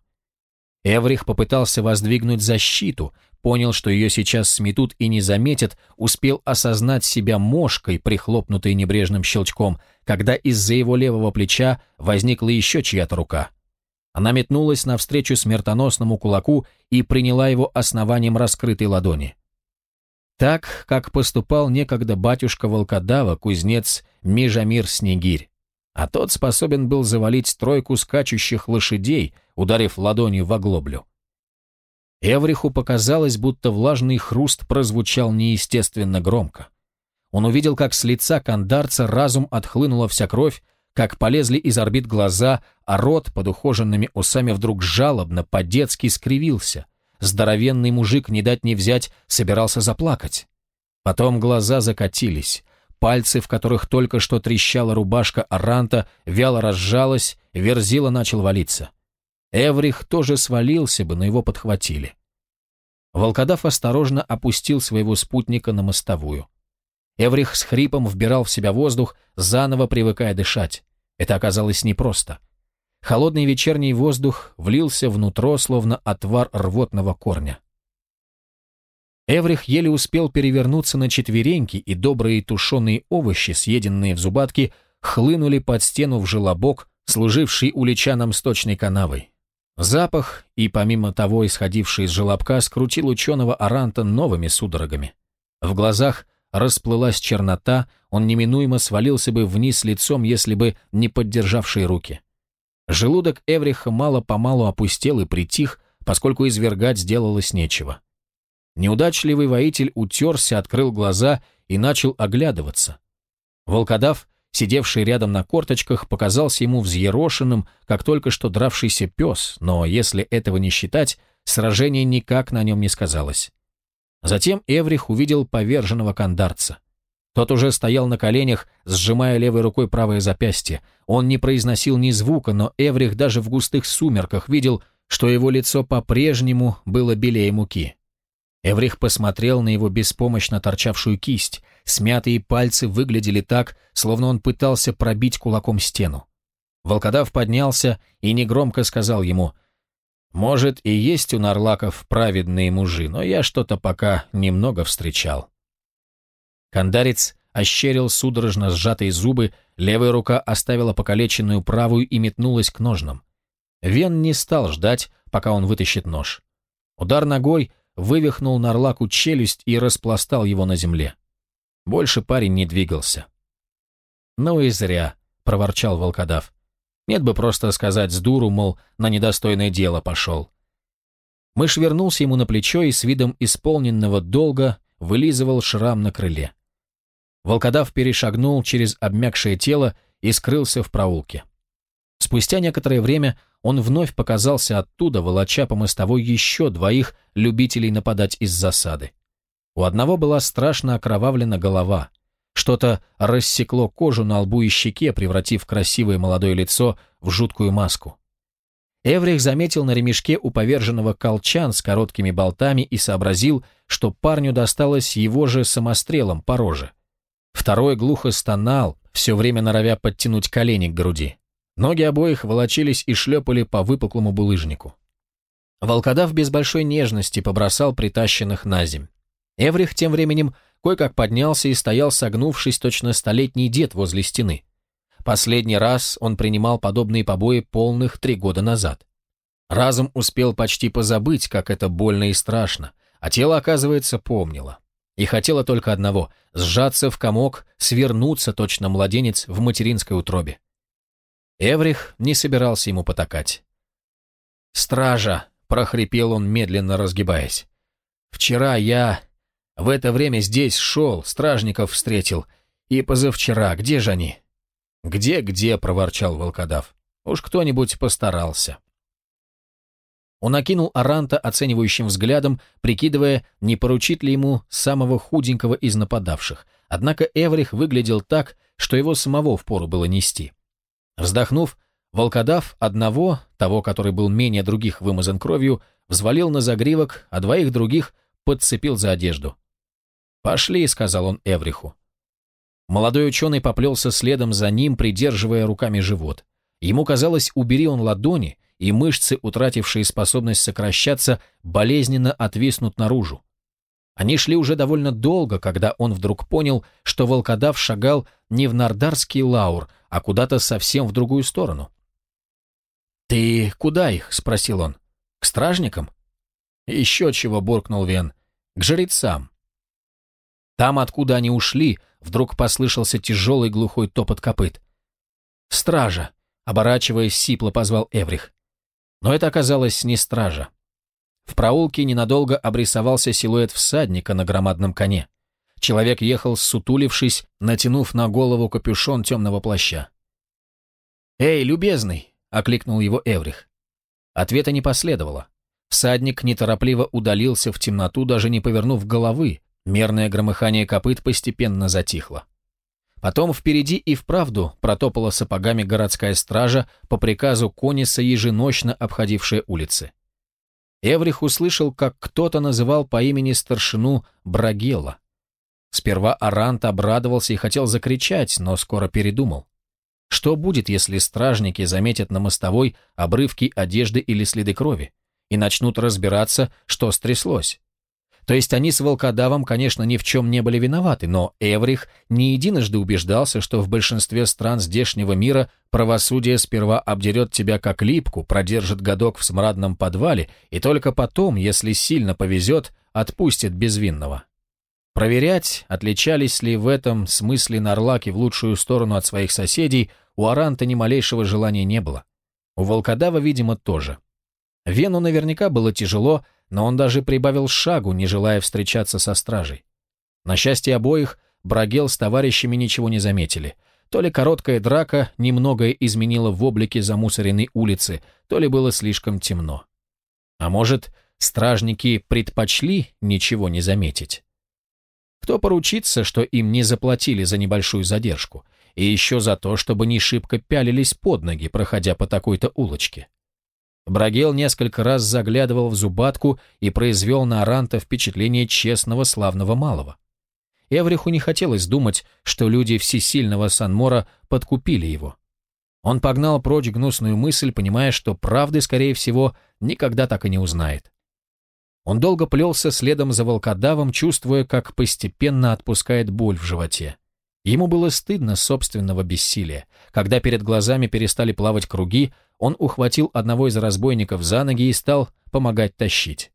Эврих попытался воздвигнуть защиту, понял, что ее сейчас сметут и не заметят, успел осознать себя мошкой, прихлопнутой небрежным щелчком, когда из-за его левого плеча возникла еще чья-то рука. Она метнулась навстречу смертоносному кулаку и приняла его основанием раскрытой ладони. Так, как поступал некогда батюшка волкодава, кузнец Межамир Снегирь. А тот способен был завалить стройку скачущих лошадей, ударив ладонью в оглоблю. Эвриху показалось, будто влажный хруст прозвучал неестественно громко. Он увидел, как с лица кандарца разум отхлынула вся кровь, как полезли из орбит глаза, а рот под ухоженными усами вдруг жалобно, по-детски скривился. Здоровенный мужик, не дать не взять, собирался заплакать. Потом глаза закатились. Пальцы, в которых только что трещала рубашка Аранта, вяло разжалась, верзила начал валиться. Эврих тоже свалился бы, но его подхватили. Волкодав осторожно опустил своего спутника на мостовую. Эврих с хрипом вбирал в себя воздух, заново привыкая дышать. Это оказалось непросто. Холодный вечерний воздух влился внутрь, словно отвар рвотного корня. Эврих еле успел перевернуться на четвереньки, и добрые тушеные овощи, съеденные в зубатки, хлынули под стену в желобок, служивший уличанам сточной канавой. Запах, и помимо того исходивший из желобка, скрутил ученого Аранта новыми судорогами. В глазах расплылась чернота, он неминуемо свалился бы вниз лицом, если бы не поддержавшие руки. Желудок Эвриха мало-помалу опустел и притих, поскольку извергать сделалось нечего. Неудачливый воитель утерся, открыл глаза и начал оглядываться. Волкодав сидевший рядом на корточках, показался ему взъерошенным, как только что дравшийся пес, но если этого не считать, сражение никак на нем не сказалось. Затем Эврих увидел поверженного кандарца. Тот уже стоял на коленях, сжимая левой рукой правое запястье. Он не произносил ни звука, но Эврих даже в густых сумерках видел, что его лицо по-прежнему было белее муки. Эврих посмотрел на его беспомощно торчавшую кисть. Смятые пальцы выглядели так, словно он пытался пробить кулаком стену. Волкодав поднялся и негромко сказал ему, «Может, и есть у нарлаков праведные мужи, но я что-то пока немного встречал». Кандарец ощерил судорожно сжатые зубы, левая рука оставила покалеченную правую и метнулась к ножнам. Вен не стал ждать, пока он вытащит нож. Удар ногой вывихнул Нарлаку челюсть и распластал его на земле. Больше парень не двигался. «Ну и зря», — проворчал волкодав. «Нет бы просто сказать с дуру, мол, на недостойное дело пошел». Мыш вернулся ему на плечо и с видом исполненного долга вылизывал шрам на крыле. Волкодав перешагнул через обмякшее тело и скрылся в проулке. Спустя некоторое время он вновь показался оттуда, волоча по мостовой еще двоих любителей нападать из засады. У одного была страшно окровавлена голова. Что-то рассекло кожу на лбу и щеке, превратив красивое молодое лицо в жуткую маску. Эврих заметил на ремешке у поверженного колчан с короткими болтами и сообразил, что парню досталось его же самострелом по роже. Второй глухо стонал, все время норовя подтянуть колени к груди. Ноги обоих волочились и шлепали по выпуклому булыжнику. Волкодав без большой нежности побросал притащенных на земь. Эврих тем временем кое-как поднялся и стоял, согнувшись точно столетний дед возле стены. Последний раз он принимал подобные побои полных три года назад. Разум успел почти позабыть, как это больно и страшно, а тело, оказывается, помнило. И хотело только одного — сжаться в комок, свернуться точно младенец в материнской утробе. Эврих не собирался ему потакать. «Стража!» — прохрипел он, медленно разгибаясь. «Вчера я в это время здесь шел, стражников встретил. И позавчера, где же они? «Где-где?» — проворчал волкодав. «Уж кто-нибудь постарался». Он окинул Аранта оценивающим взглядом, прикидывая, не поручит ли ему самого худенького из нападавших. Однако Эврих выглядел так, что его самого впору было нести. Вздохнув, волкодав одного, того, который был менее других вымазан кровью, взвалил на загривок, а двоих других подцепил за одежду. «Пошли», — сказал он Эвриху. Молодой ученый поплелся следом за ним, придерживая руками живот. Ему казалось, убери он ладони, и мышцы, утратившие способность сокращаться, болезненно отвиснут наружу. Они шли уже довольно долго, когда он вдруг понял, что волкодав шагал не в Нардарский лаур, а куда-то совсем в другую сторону. «Ты куда их?» — спросил он. «К стражникам?» «Еще чего», — буркнул Вен. «К жрецам. Там, откуда они ушли, вдруг послышался тяжелый глухой топот копыт. «Стража!» — оборачиваясь, сипло позвал Эврих. Но это оказалось не стража. В проулке ненадолго обрисовался силуэт всадника на громадном коне. Человек ехал, сутулившись, натянув на голову капюшон темного плаща. «Эй, любезный!» — окликнул его Эврих. Ответа не последовало. Всадник неторопливо удалился в темноту, даже не повернув головы, Мерное громыхание копыт постепенно затихло. Потом впереди и вправду протопала сапогами городская стража по приказу Кониса, еженочно обходившая улицы. Эврих услышал, как кто-то называл по имени старшину Брагела. Сперва Арант обрадовался и хотел закричать, но скоро передумал. Что будет, если стражники заметят на мостовой обрывки одежды или следы крови и начнут разбираться, что стряслось? То есть они с волкодавом, конечно, ни в чем не были виноваты, но Эврих не единожды убеждался, что в большинстве стран здешнего мира правосудие сперва обдерет тебя как липку, продержит годок в смрадном подвале и только потом, если сильно повезет, отпустит безвинного. Проверять, отличались ли в этом смысле нарлаки в лучшую сторону от своих соседей, у Аранта ни малейшего желания не было. У волкодава, видимо, тоже. Вену наверняка было тяжело, но он даже прибавил шагу, не желая встречаться со стражей. На счастье обоих, Брагел с товарищами ничего не заметили. То ли короткая драка немного изменила в облике замусоренной улицы, то ли было слишком темно. А может, стражники предпочли ничего не заметить? Кто поручится, что им не заплатили за небольшую задержку, и еще за то, чтобы не шибко пялились под ноги, проходя по такой-то улочке? Брагел несколько раз заглядывал в зубатку и произвел на Аранта впечатление честного славного малого. Эвриху не хотелось думать, что люди всесильного Санмора подкупили его. Он погнал прочь гнусную мысль, понимая, что правды, скорее всего, никогда так и не узнает. Он долго плелся следом за волкодавом, чувствуя, как постепенно отпускает боль в животе. Ему было стыдно собственного бессилия. Когда перед глазами перестали плавать круги, он ухватил одного из разбойников за ноги и стал помогать тащить.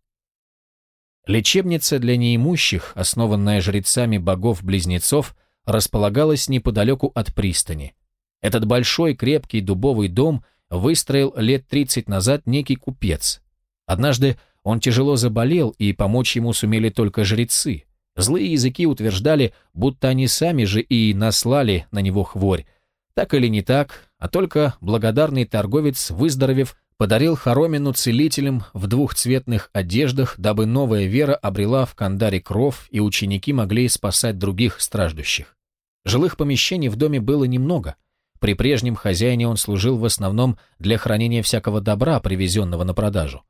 Лечебница для неимущих, основанная жрецами богов-близнецов, располагалась неподалеку от пристани. Этот большой крепкий дубовый дом выстроил лет 30 назад некий купец. Однажды он тяжело заболел, и помочь ему сумели только жрецы. Злые языки утверждали, будто они сами же и наслали на него хворь. Так или не так, а только благодарный торговец, выздоровев, подарил Хоромину целителям в двухцветных одеждах, дабы новая вера обрела в Кандаре кров, и ученики могли спасать других страждущих. Жилых помещений в доме было немного. При прежнем хозяине он служил в основном для хранения всякого добра, привезенного на продажу.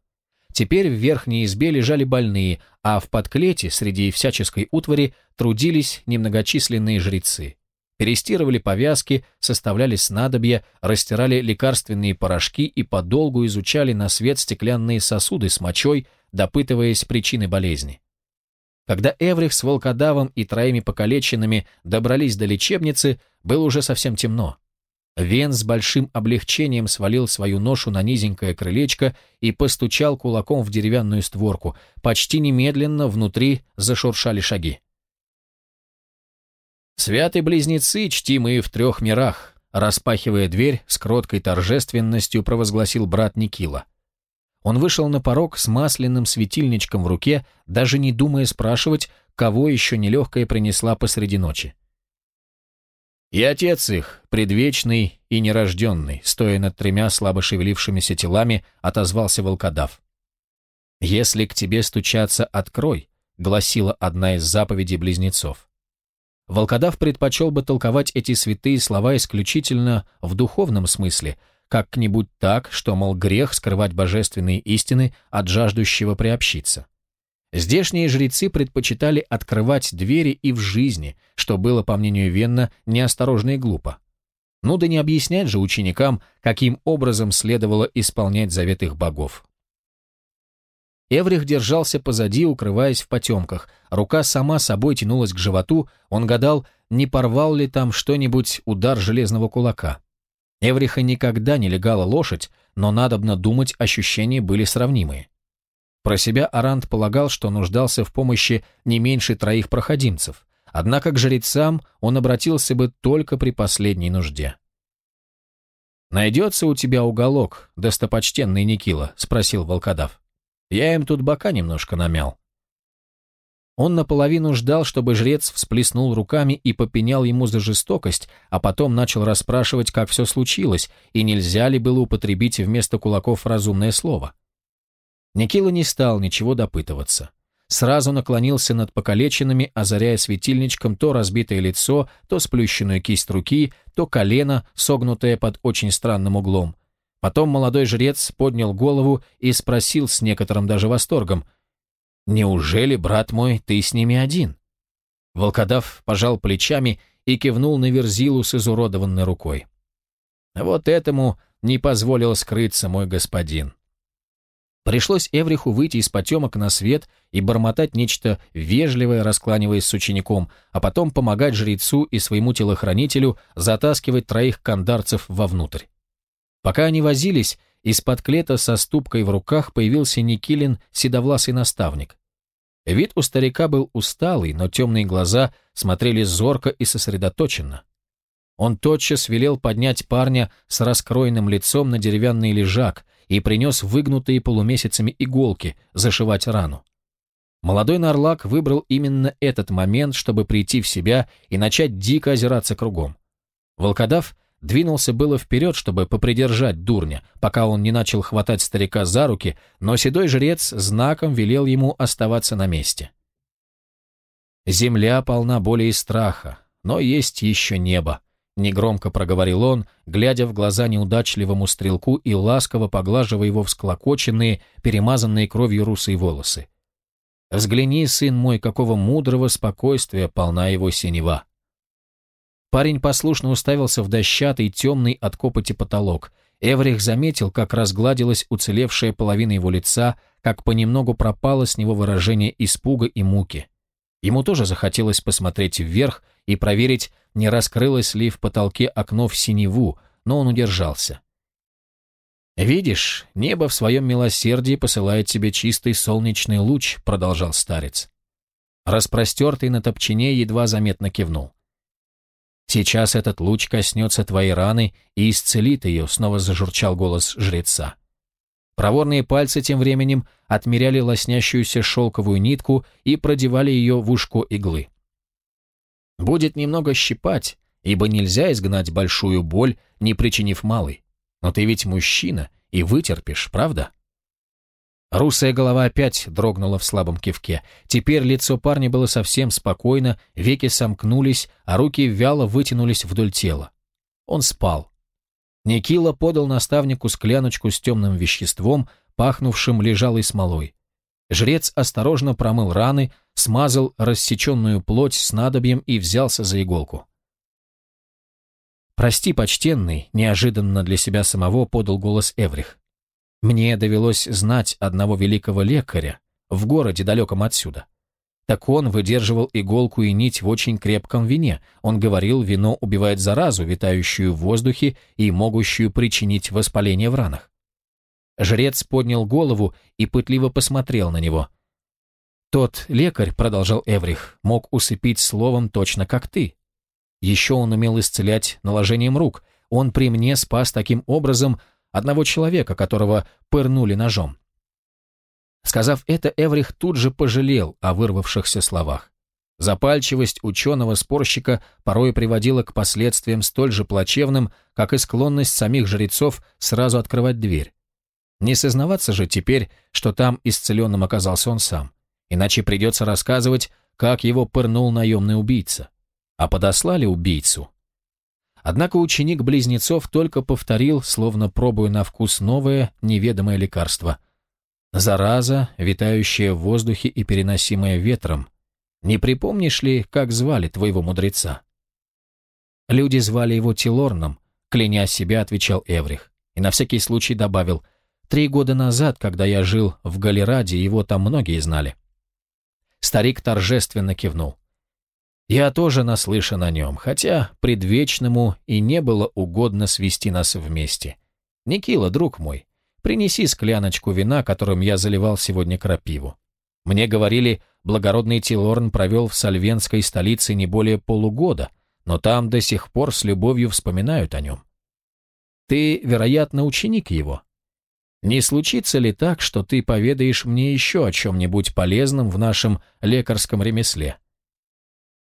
Теперь в верхней избе лежали больные, а в подклете среди всяческой утвари трудились немногочисленные жрецы. Перестирывали повязки, составляли снадобья, растирали лекарственные порошки и подолгу изучали на свет стеклянные сосуды с мочой, допытываясь причины болезни. Когда Эврих с волкодавом и троими покалеченными добрались до лечебницы, было уже совсем темно. Вен с большим облегчением свалил свою ношу на низенькое крылечко и постучал кулаком в деревянную створку. Почти немедленно внутри зашуршали шаги. Святые близнецы, чтимые в трех мирах, распахивая дверь, с кроткой торжественностью провозгласил брат Никила. Он вышел на порог с масляным светильничком в руке, даже не думая спрашивать, кого еще нелегкая принесла посреди ночи. И отец их, предвечный и нерожденный, стоя над тремя слабо шевелившимися телами, отозвался волкодав. «Если к тебе стучаться, открой», — гласила одна из заповедей близнецов. Волкодав предпочел бы толковать эти святые слова исключительно в духовном смысле, как-нибудь так, что, мол, грех скрывать божественные истины от жаждущего приобщиться. Здешние жрецы предпочитали открывать двери и в жизни, что было, по мнению Венна, неосторожно и глупо. Ну да не объяснять же ученикам, каким образом следовало исполнять завет их богов. Эврих держался позади, укрываясь в потемках. Рука сама собой тянулась к животу, он гадал, не порвал ли там что-нибудь удар железного кулака. Эвриха никогда не легала лошадь, но, надобно думать, ощущения были сравнимые. Про себя Арант полагал, что нуждался в помощи не меньше троих проходимцев, однако к жрецам он обратился бы только при последней нужде. «Найдется у тебя уголок, достопочтенный Никила?» — спросил волкодав. Я им тут бока немножко намял». Он наполовину ждал, чтобы жрец всплеснул руками и попенял ему за жестокость, а потом начал расспрашивать, как все случилось, и нельзя ли было употребить вместо кулаков разумное слово. Никила не стал ничего допытываться. Сразу наклонился над покалеченными, озаряя светильничком то разбитое лицо, то сплющенную кисть руки, то колено, согнутое под очень странным углом. Потом молодой жрец поднял голову и спросил с некоторым даже восторгом, «Неужели, брат мой, ты с ними один?» Волкодав пожал плечами и кивнул на Верзилу с изуродованной рукой. Вот этому не позволил скрыться мой господин. Пришлось Эвриху выйти из потемок на свет и бормотать нечто вежливое, раскланиваясь с учеником, а потом помогать жрецу и своему телохранителю затаскивать троих кандарцев вовнутрь. Пока они возились, из-под клета со ступкой в руках появился Никилин, седовласый наставник. Вид у старика был усталый, но темные глаза смотрели зорко и сосредоточенно. Он тотчас велел поднять парня с раскроенным лицом на деревянный лежак и принес выгнутые полумесяцами иголки зашивать рану. Молодой Нарлак выбрал именно этот момент, чтобы прийти в себя и начать дико озираться кругом. Волкодав — Двинулся было вперед, чтобы попридержать дурня, пока он не начал хватать старика за руки, но седой жрец знаком велел ему оставаться на месте. «Земля полна боли и страха, но есть еще небо», — негромко проговорил он, глядя в глаза неудачливому стрелку и ласково поглаживая его всклокоченные, перемазанные кровью русые волосы. «Взгляни, сын мой, какого мудрого спокойствия полна его синева». Парень послушно уставился в дощатый, темный от копоти потолок. Эврих заметил, как разгладилась уцелевшая половина его лица, как понемногу пропало с него выражение испуга и муки. Ему тоже захотелось посмотреть вверх и проверить, не раскрылось ли в потолке окно в синеву, но он удержался. «Видишь, небо в своем милосердии посылает тебе чистый солнечный луч», — продолжал старец. Распростертый на топчине едва заметно кивнул. Сейчас этот луч коснется твоей раны и исцелит ее», — снова зажурчал голос жреца. Проворные пальцы тем временем отмеряли лоснящуюся шелковую нитку и продевали ее в ушко иглы. «Будет немного щипать, ибо нельзя изгнать большую боль, не причинив малой. Но ты ведь мужчина и вытерпишь, правда?» Русая голова опять дрогнула в слабом кивке. Теперь лицо парня было совсем спокойно, веки сомкнулись, а руки вяло вытянулись вдоль тела. Он спал. Никила подал наставнику скляночку с темным веществом, пахнувшим лежалой смолой. Жрец осторожно промыл раны, смазал рассеченную плоть с надобьем и взялся за иголку. «Прости, почтенный», — неожиданно для себя самого подал голос Эврих. Мне довелось знать одного великого лекаря в городе далеком отсюда. Так он выдерживал иголку и нить в очень крепком вине. Он говорил, вино убивает заразу, витающую в воздухе и могущую причинить воспаление в ранах. Жрец поднял голову и пытливо посмотрел на него. «Тот лекарь, — продолжал Эврих, — мог усыпить словом точно как ты. Еще он умел исцелять наложением рук. Он при мне спас таким образом одного человека, которого пырнули ножом. Сказав это, Эврих тут же пожалел о вырвавшихся словах. Запальчивость ученого-спорщика порой приводила к последствиям столь же плачевным, как и склонность самих жрецов сразу открывать дверь. Не сознаваться же теперь, что там исцеленным оказался он сам, иначе придется рассказывать, как его пырнул наемный убийца. А подослали убийцу Однако ученик близнецов только повторил, словно пробуя на вкус новое, неведомое лекарство. Зараза, витающая в воздухе и переносимая ветром. Не припомнишь ли, как звали твоего мудреца? Люди звали его Тилорном, кляня себя, отвечал Эврих. И на всякий случай добавил, три года назад, когда я жил в Галераде, его там многие знали. Старик торжественно кивнул. Я тоже наслышан о нем, хотя предвечному и не было угодно свести нас вместе. Никила, друг мой, принеси скляночку вина, которым я заливал сегодня крапиву. Мне говорили, благородный Тилорн провел в сальвенской столице не более полугода, но там до сих пор с любовью вспоминают о нем. Ты, вероятно, ученик его. Не случится ли так, что ты поведаешь мне еще о чем-нибудь полезном в нашем лекарском ремесле?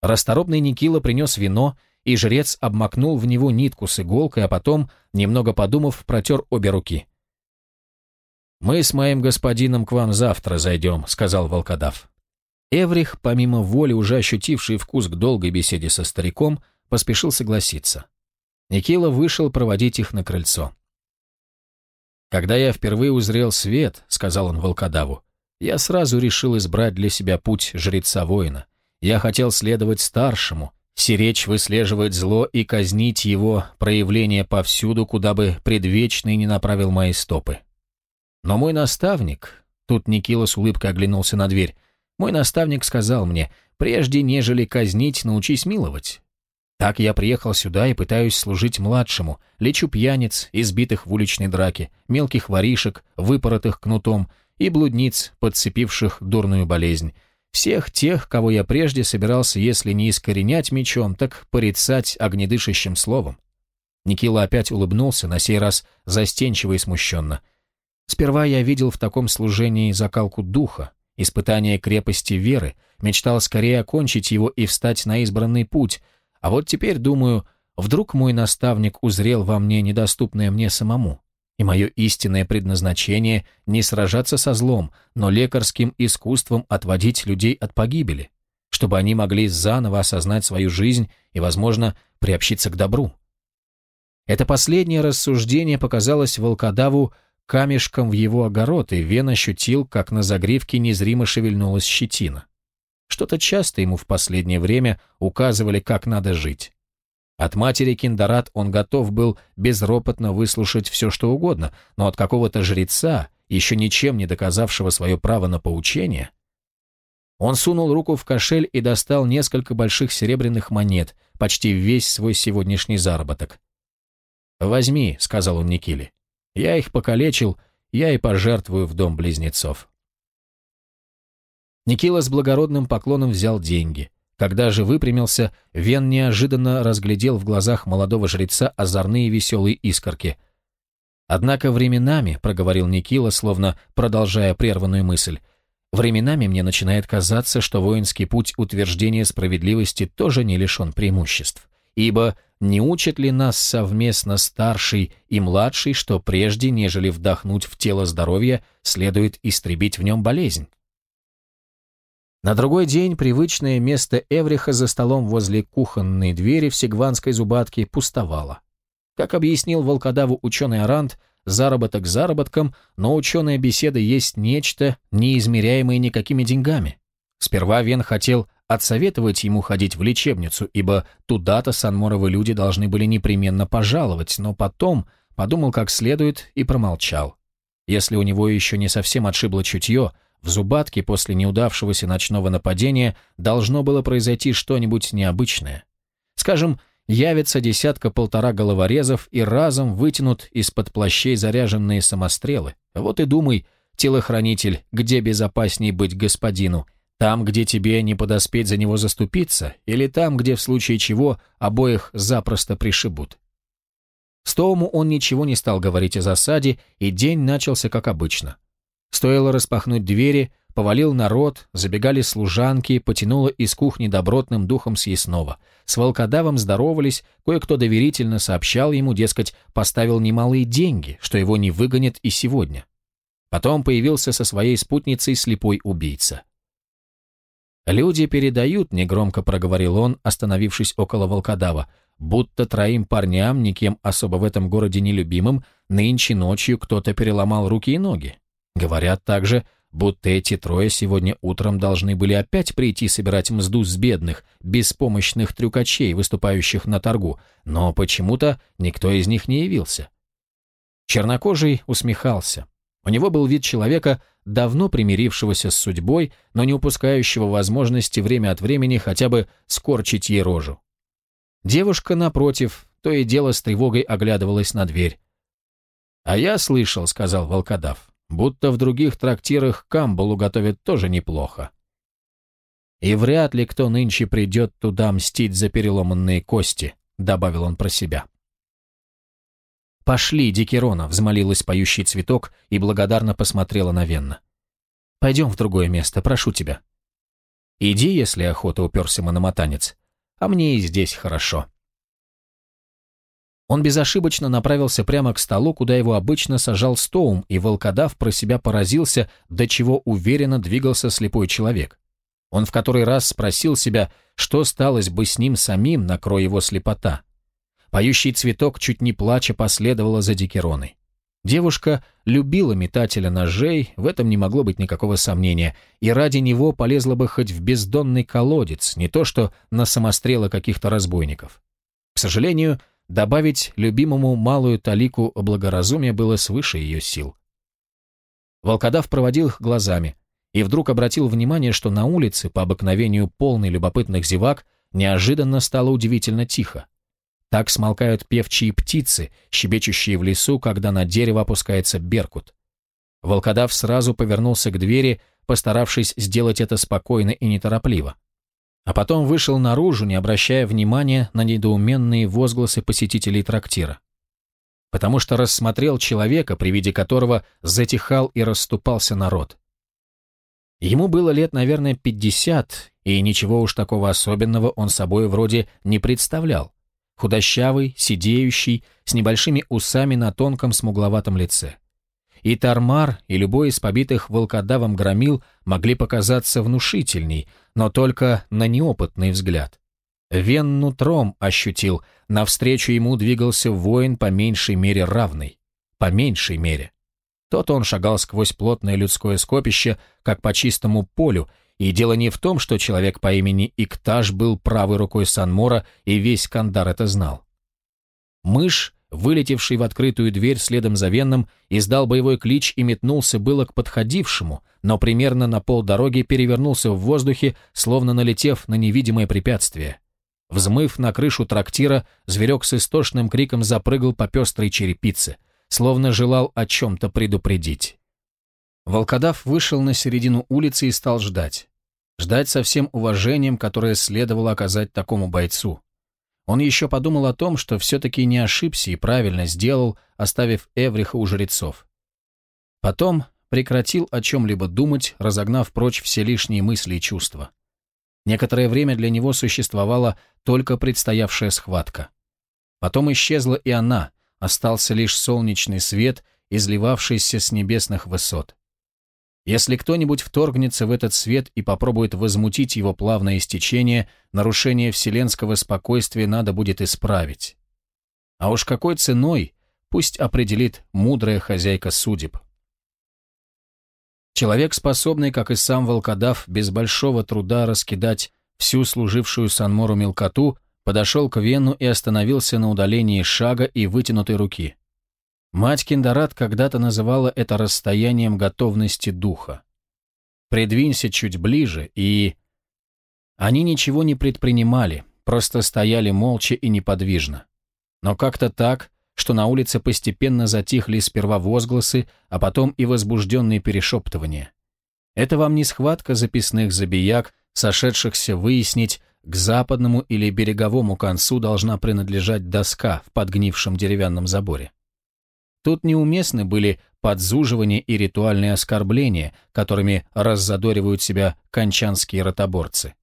Расторопный Никила принес вино, и жрец обмакнул в него нитку с иголкой, а потом, немного подумав, протер обе руки. «Мы с моим господином к вам завтра зайдем», — сказал волкодав. Эврих, помимо воли, уже ощутивший вкус к долгой беседе со стариком, поспешил согласиться. Никила вышел проводить их на крыльцо. «Когда я впервые узрел свет», — сказал он волкодаву, — «я сразу решил избрать для себя путь жреца-воина. Я хотел следовать старшему, сиречь, выслеживать зло и казнить его проявление повсюду, куда бы предвечный не направил мои стопы. Но мой наставник, тут Никила с улыбкой оглянулся на дверь, мой наставник сказал мне, прежде нежели казнить, научись миловать. Так я приехал сюда и пытаюсь служить младшему, лечу пьяниц, избитых в уличной драке, мелких воришек, выпоротых кнутом, и блудниц, подцепивших дурную болезнь всех тех, кого я прежде собирался, если не искоренять мечом, так порицать огнедышащим словом. Никила опять улыбнулся, на сей раз застенчиво и смущенно. Сперва я видел в таком служении закалку духа, испытание крепости веры, мечтал скорее окончить его и встать на избранный путь, а вот теперь думаю, вдруг мой наставник узрел во мне недоступное мне самому. И мое истинное предназначение – не сражаться со злом, но лекарским искусством отводить людей от погибели, чтобы они могли заново осознать свою жизнь и, возможно, приобщиться к добру. Это последнее рассуждение показалось волкодаву камешком в его огород, и Вен ощутил, как на загривке незримо шевельнулась щетина. Что-то часто ему в последнее время указывали, как надо жить. От матери Киндарат он готов был безропотно выслушать все, что угодно, но от какого-то жреца, еще ничем не доказавшего свое право на поучение, он сунул руку в кошель и достал несколько больших серебряных монет, почти весь свой сегодняшний заработок. «Возьми», — сказал он Никиле. «Я их покалечил, я и пожертвую в дом близнецов». Никила с благородным поклоном взял деньги — когда же выпрямился, Вен неожиданно разглядел в глазах молодого жреца озорные веселые искорки. «Однако временами», — проговорил Никила, словно продолжая прерванную мысль, «временами мне начинает казаться, что воинский путь утверждения справедливости тоже не лишен преимуществ. Ибо не учат ли нас совместно старший и младший, что прежде, нежели вдохнуть в тело здоровье, следует истребить в нем болезнь?» На другой день привычное место Эвриха за столом возле кухонной двери в сигванской зубатке пустовало. Как объяснил волкодаву ученый Арант, заработок заработком, но ученая беседа есть нечто, неизмеряемое никакими деньгами. Сперва Вен хотел отсоветовать ему ходить в лечебницу, ибо туда-то санморовы люди должны были непременно пожаловать, но потом подумал как следует и промолчал. Если у него еще не совсем отшибло чутье, в Зубатке после неудавшегося ночного нападения должно было произойти что-нибудь необычное. Скажем, явится десятка-полтора головорезов и разом вытянут из-под плащей заряженные самострелы. Вот и думай, телохранитель, где безопасней быть господину, там, где тебе не подоспеть за него заступиться, или там, где в случае чего обоих запросто пришибут. Стоуму он ничего не стал говорить о засаде, и день начался как обычно – Стоило распахнуть двери, повалил народ, забегали служанки, потянуло из кухни добротным духом съестного. С волкодавом здоровались, кое-кто доверительно сообщал ему, дескать, поставил немалые деньги, что его не выгонят и сегодня. Потом появился со своей спутницей слепой убийца. «Люди передают», — негромко проговорил он, остановившись около волкодава, будто троим парням, никем особо в этом городе нелюбимым, нынче ночью кто-то переломал руки и ноги. Говорят также, будто эти трое сегодня утром должны были опять прийти собирать мзду с бедных, беспомощных трюкачей, выступающих на торгу, но почему-то никто из них не явился. Чернокожий усмехался. У него был вид человека, давно примирившегося с судьбой, но не упускающего возможности время от времени хотя бы скорчить ей рожу. Девушка, напротив, то и дело с тревогой оглядывалась на дверь. «А я слышал», — сказал волкодав, будто в других трактирах камбалу готовят тоже неплохо. «И вряд ли кто нынче придет туда мстить за переломанные кости», — добавил он про себя. «Пошли, Дикерона», — взмолилась поющий цветок и благодарно посмотрела на Венна. «Пойдем в другое место, прошу тебя». «Иди, если охота уперся мономотанец, а мне и здесь хорошо». Он безошибочно направился прямо к столу, куда его обычно сажал Стоум, и волкодав про себя поразился, до чего уверенно двигался слепой человек. Он в который раз спросил себя, что сталось бы с ним самим, накрой его слепота. Поющий цветок, чуть не плача, последовала за Дикероной. Девушка любила метателя ножей, в этом не могло быть никакого сомнения, и ради него полезла бы хоть в бездонный колодец, не то что на самострелы каких-то разбойников. К сожалению, Добавить любимому малую талику благоразумия было свыше ее сил. Волкодав проводил их глазами и вдруг обратил внимание, что на улице, по обыкновению полной любопытных зевак, неожиданно стало удивительно тихо. Так смолкают певчие птицы, щебечущие в лесу, когда на дерево опускается беркут. Волкодав сразу повернулся к двери, постаравшись сделать это спокойно и неторопливо а потом вышел наружу, не обращая внимания на недоуменные возгласы посетителей трактира. Потому что рассмотрел человека, при виде которого затихал и расступался народ. Ему было лет, наверное, пятьдесят, и ничего уж такого особенного он собой вроде не представлял. Худощавый, сидеющий, с небольшими усами на тонком смугловатом лице. И Тармар, и любой из побитых волкодавом громил могли показаться внушительней, но только на неопытный взгляд. Вен нутром ощутил, навстречу ему двигался воин по меньшей мере равный. По меньшей мере. Тот он шагал сквозь плотное людское скопище, как по чистому полю, и дело не в том, что человек по имени Икташ был правой рукой Санмора, и весь Кандар это знал. Мышь вылетевший в открытую дверь следом за Венном, издал боевой клич и метнулся было к подходившему, но примерно на полдороги перевернулся в воздухе, словно налетев на невидимое препятствие. Взмыв на крышу трактира, зверек с истошным криком запрыгал по пестрой черепице, словно желал о чем-то предупредить. Волкодав вышел на середину улицы и стал ждать. Ждать со всем уважением, которое следовало оказать такому бойцу. Он еще подумал о том, что все-таки не ошибся и правильно сделал, оставив Эвриха у жрецов. Потом прекратил о чем-либо думать, разогнав прочь все лишние мысли и чувства. Некоторое время для него существовала только предстоявшая схватка. Потом исчезла и она, остался лишь солнечный свет, изливавшийся с небесных высот. Если кто-нибудь вторгнется в этот свет и попробует возмутить его плавное истечение, нарушение вселенского спокойствия надо будет исправить. А уж какой ценой, пусть определит мудрая хозяйка судеб. Человек, способный, как и сам волкодав, без большого труда раскидать всю служившую Санмору мелкоту, подошел к Вену и остановился на удалении шага и вытянутой руки – Мать Киндарат когда-то называла это расстоянием готовности духа. «Придвинься чуть ближе» и... Они ничего не предпринимали, просто стояли молча и неподвижно. Но как-то так, что на улице постепенно затихли сперва возгласы, а потом и возбужденные перешептывания. Это вам не схватка записных забияк, сошедшихся выяснить, к западному или береговому концу должна принадлежать доска в подгнившем деревянном заборе. Тут неуместны были подзуживание и ритуальные оскорбления, которыми раззадоривают себя кончанские ротоборцы.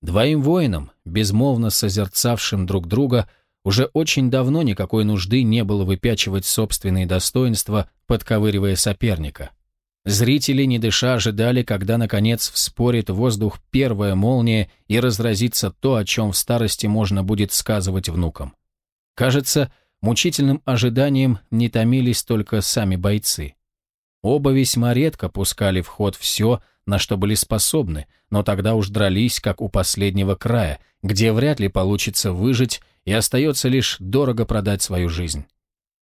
Двоим воинам, безмолвно созерцавшим друг друга, уже очень давно никакой нужды не было выпячивать собственные достоинства, подковыривая соперника. Зрители, не дыша, ожидали, когда, наконец, вспорит воздух первая молния и разразится то, о чем в старости можно будет сказывать внукам. Кажется, Мучительным ожиданием не томились только сами бойцы. Оба весьма редко пускали в ход все, на что были способны, но тогда уж дрались, как у последнего края, где вряд ли получится выжить и остается лишь дорого продать свою жизнь.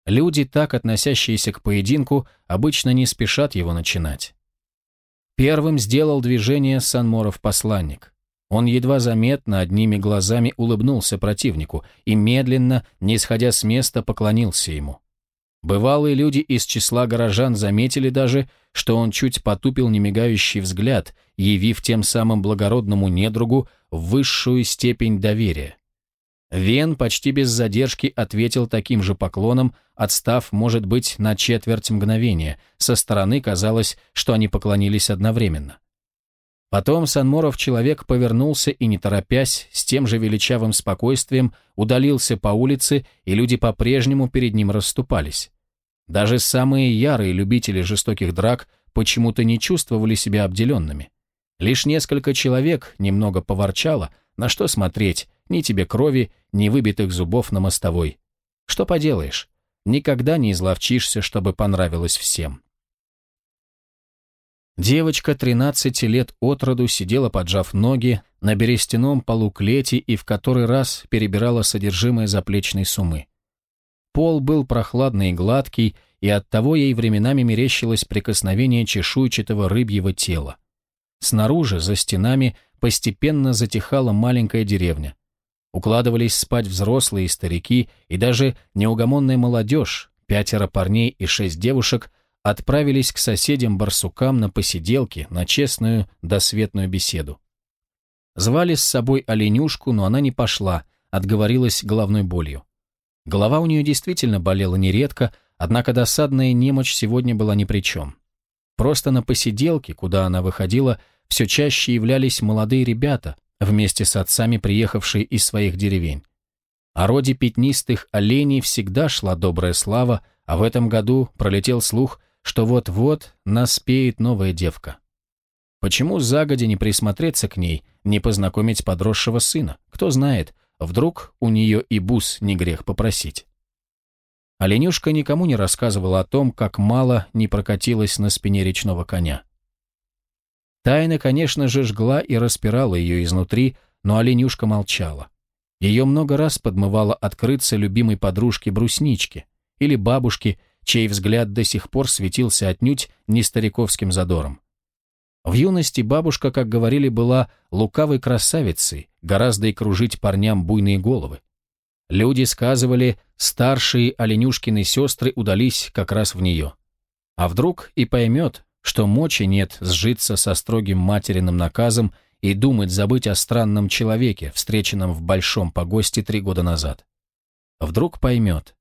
Люди, так относящиеся к поединку, обычно не спешат его начинать. Первым сделал движение Санморов-посланник. Он едва заметно одними глазами улыбнулся противнику и медленно, не сходя с места, поклонился ему. Бывалые люди из числа горожан заметили даже, что он чуть потупил немигающий взгляд, явив тем самым благородному недругу высшую степень доверия. Вен почти без задержки ответил таким же поклоном, отстав, может быть, на четверть мгновения. Со стороны казалось, что они поклонились одновременно. Потом Санморов человек повернулся и, не торопясь, с тем же величавым спокойствием удалился по улице, и люди по-прежнему перед ним расступались. Даже самые ярые любители жестоких драк почему-то не чувствовали себя обделенными. Лишь несколько человек немного поворчало, на что смотреть, ни тебе крови, ни выбитых зубов на мостовой. Что поделаешь, никогда не изловчишься, чтобы понравилось всем. Девочка 13 лет от роду сидела, поджав ноги, на берестяном полу клети и в который раз перебирала содержимое заплечной сумы. Пол был прохладный и гладкий, и оттого ей временами мерещилось прикосновение чешуйчатого рыбьего тела. Снаружи, за стенами, постепенно затихала маленькая деревня. Укладывались спать взрослые и старики, и даже неугомонная молодежь, пятеро парней и шесть девушек – отправились к соседям-барсукам на посиделки, на честную, досветную беседу. Звали с собой оленюшку, но она не пошла, отговорилась головной болью. Голова у нее действительно болела нередко, однако досадная немочь сегодня была ни при чем. Просто на посиделке, куда она выходила, все чаще являлись молодые ребята, вместе с отцами, приехавшие из своих деревень. О роде пятнистых оленей всегда шла добрая слава, а в этом году пролетел слух – что вот-вот наспеет новая девка. Почему загодя не присмотреться к ней, не познакомить подросшего сына? Кто знает, вдруг у нее и бус не грех попросить. Оленюшка никому не рассказывала о том, как мало не прокатилась на спине речного коня. Тайна, конечно же, жгла и распирала ее изнутри, но оленюшка молчала. Ее много раз подмывало открыться любимой подружке-брусничке или бабушке, чей взгляд до сих пор светился отнюдь не стариковским задором. В юности бабушка, как говорили, была лукавой красавицей, гораздо и кружить парням буйные головы. Люди сказывали, старшие Оленюшкины сестры удались как раз в нее. А вдруг и поймет, что мочи нет сжиться со строгим материным наказом и думать забыть о странном человеке, встреченном в Большом Погосте три года назад. Вдруг поймет.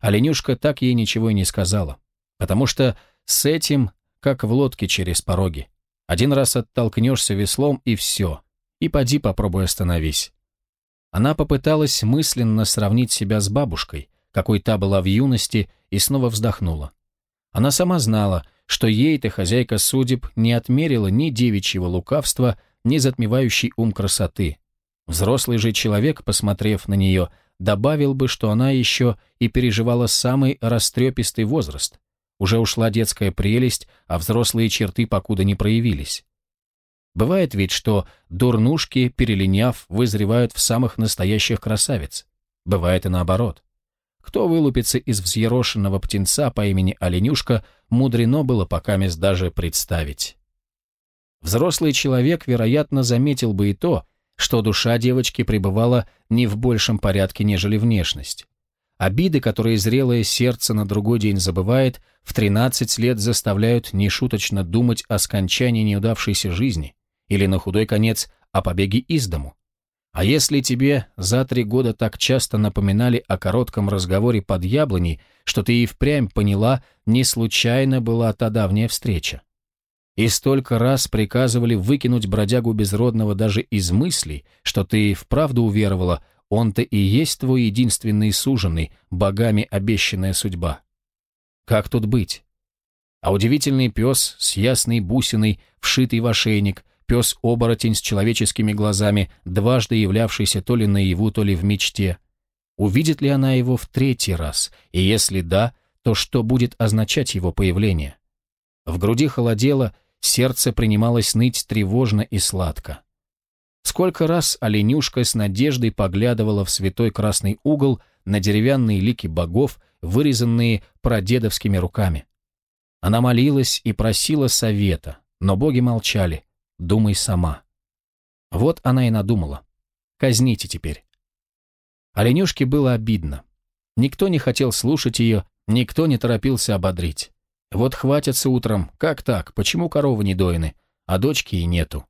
А Оленюшка так ей ничего и не сказала, потому что с этим как в лодке через пороги. Один раз оттолкнешься веслом и все, и поди попробуй остановись. Она попыталась мысленно сравнить себя с бабушкой, какой та была в юности, и снова вздохнула. Она сама знала, что ей-то хозяйка судеб не отмерила ни девичьего лукавства, ни затмевающий ум красоты. Взрослый же человек, посмотрев на нее, добавил бы, что она еще и переживала самый растрепистый возраст. Уже ушла детская прелесть, а взрослые черты покуда не проявились. Бывает ведь, что дурнушки, перелиняв, вызревают в самых настоящих красавиц. Бывает и наоборот. Кто вылупится из взъерошенного птенца по имени Оленюшка, мудрено было покамест даже представить. Взрослый человек, вероятно, заметил бы и то, что душа девочки пребывала не в большем порядке, нежели внешность. Обиды, которые зрелое сердце на другой день забывает, в 13 лет заставляют нешуточно думать о скончании неудавшейся жизни или, на худой конец, о побеге из дому. А если тебе за три года так часто напоминали о коротком разговоре под яблоней, что ты и впрямь поняла, не случайно была та давняя встреча? и столько раз приказывали выкинуть бродягу безродного даже из мыслей, что ты вправду уверовала, он-то и есть твой единственный суженный, богами обещанная судьба. Как тут быть? А удивительный пес с ясной бусиной, вшитый в ошейник, пес-оборотень с человеческими глазами, дважды являвшийся то ли наяву, то ли в мечте. Увидит ли она его в третий раз? И если да, то что будет означать его появление? В груди холодело, сердце принималось ныть тревожно и сладко. Сколько раз оленюшка с надеждой поглядывала в святой красный угол на деревянные лики богов, вырезанные прадедовскими руками. Она молилась и просила совета, но боги молчали. «Думай сама». Вот она и надумала. «Казните теперь». Оленюшке было обидно. Никто не хотел слушать ее, никто не торопился ободрить. Вот хватятся утром. Как так? Почему коровы не доины? А дочки и нету.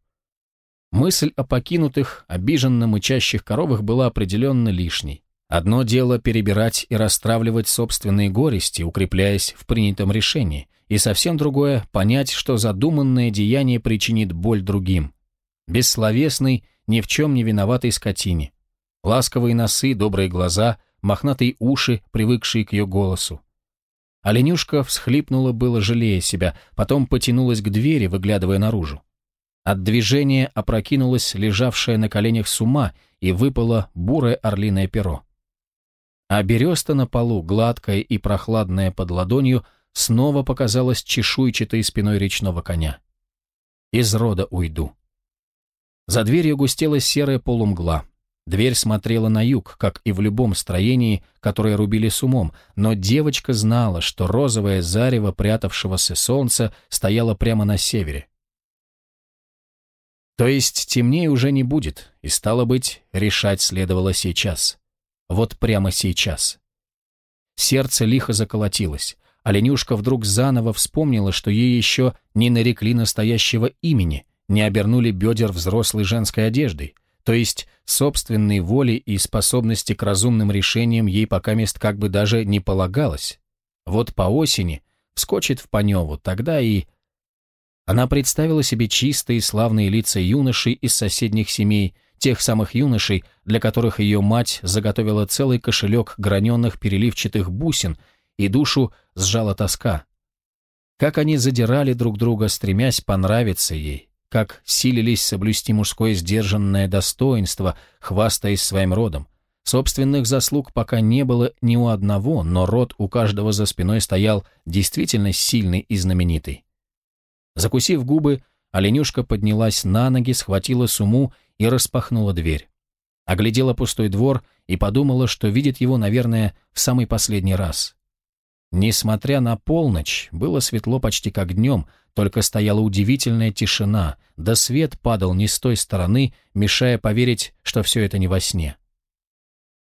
Мысль о покинутых, обиженно мычащих коровах была определенно лишней. Одно дело перебирать и расстравливать собственные горести, укрепляясь в принятом решении, и совсем другое – понять, что задуманное деяние причинит боль другим. Бессловесный, ни в чем не виноватой скотине. Ласковые носы, добрые глаза, мохнатые уши, привыкшие к ее голосу. Оленюшка всхлипнула было, жалея себя, потом потянулась к двери, выглядывая наружу. От движения опрокинулась лежавшая на коленях сума и выпало бурое орлиное перо. А береста на полу, гладкая и прохладная под ладонью, снова показалась чешуйчатой спиной речного коня. «Из рода уйду». За дверью густела серая полумгла. Дверь смотрела на юг, как и в любом строении, которое рубили с умом, но девочка знала, что розовое зарево прятавшегося солнца стояло прямо на севере. То есть темнее уже не будет, и, стало быть, решать следовало сейчас. Вот прямо сейчас. Сердце лихо заколотилось. Оленюшка вдруг заново вспомнила, что ей еще не нарекли настоящего имени, не обернули бедер взрослой женской одеждой — то есть собственной воли и способности к разумным решениям ей пока мест как бы даже не полагалось. Вот по осени вскочит в Паневу, тогда и... Она представила себе чистые славные лица юношей из соседних семей, тех самых юношей, для которых ее мать заготовила целый кошелек граненых переливчатых бусин, и душу сжала тоска. Как они задирали друг друга, стремясь понравиться ей как силились соблюсти мужское сдержанное достоинство, хвастаясь своим родом. Собственных заслуг пока не было ни у одного, но род у каждого за спиной стоял действительно сильный и знаменитый. Закусив губы, оленюшка поднялась на ноги, схватила суму и распахнула дверь. Оглядела пустой двор и подумала, что видит его, наверное, в самый последний раз. Несмотря на полночь, было светло почти как днем, только стояла удивительная тишина, да свет падал не с той стороны, мешая поверить, что все это не во сне.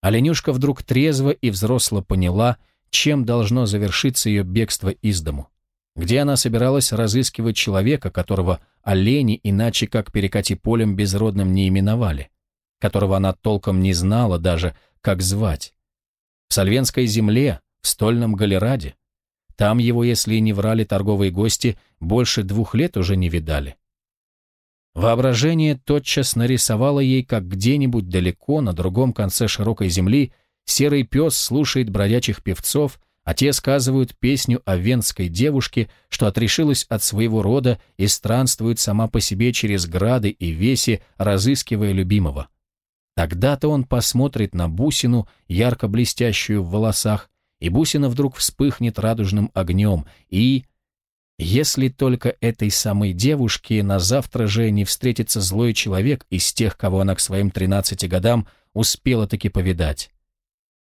Оленюшка вдруг трезво и взросло поняла, чем должно завершиться ее бегство из дому. Где она собиралась разыскивать человека, которого олени иначе как перекати полем безродным не именовали, которого она толком не знала даже, как звать. В Сальвенской земле, в стольном галераде. Там его, если и не врали торговые гости, больше двух лет уже не видали. Воображение тотчас нарисовало ей, как где-нибудь далеко, на другом конце широкой земли, серый пес слушает бродячих певцов, а те сказывают песню о венской девушке, что отрешилась от своего рода и странствует сама по себе через грады и веси, разыскивая любимого. Тогда-то он посмотрит на бусину, ярко блестящую в волосах, и бусина вдруг вспыхнет радужным огнем, и... Если только этой самой девушке на завтра же не встретится злой человек из тех, кого она к своим 13 годам успела таки повидать.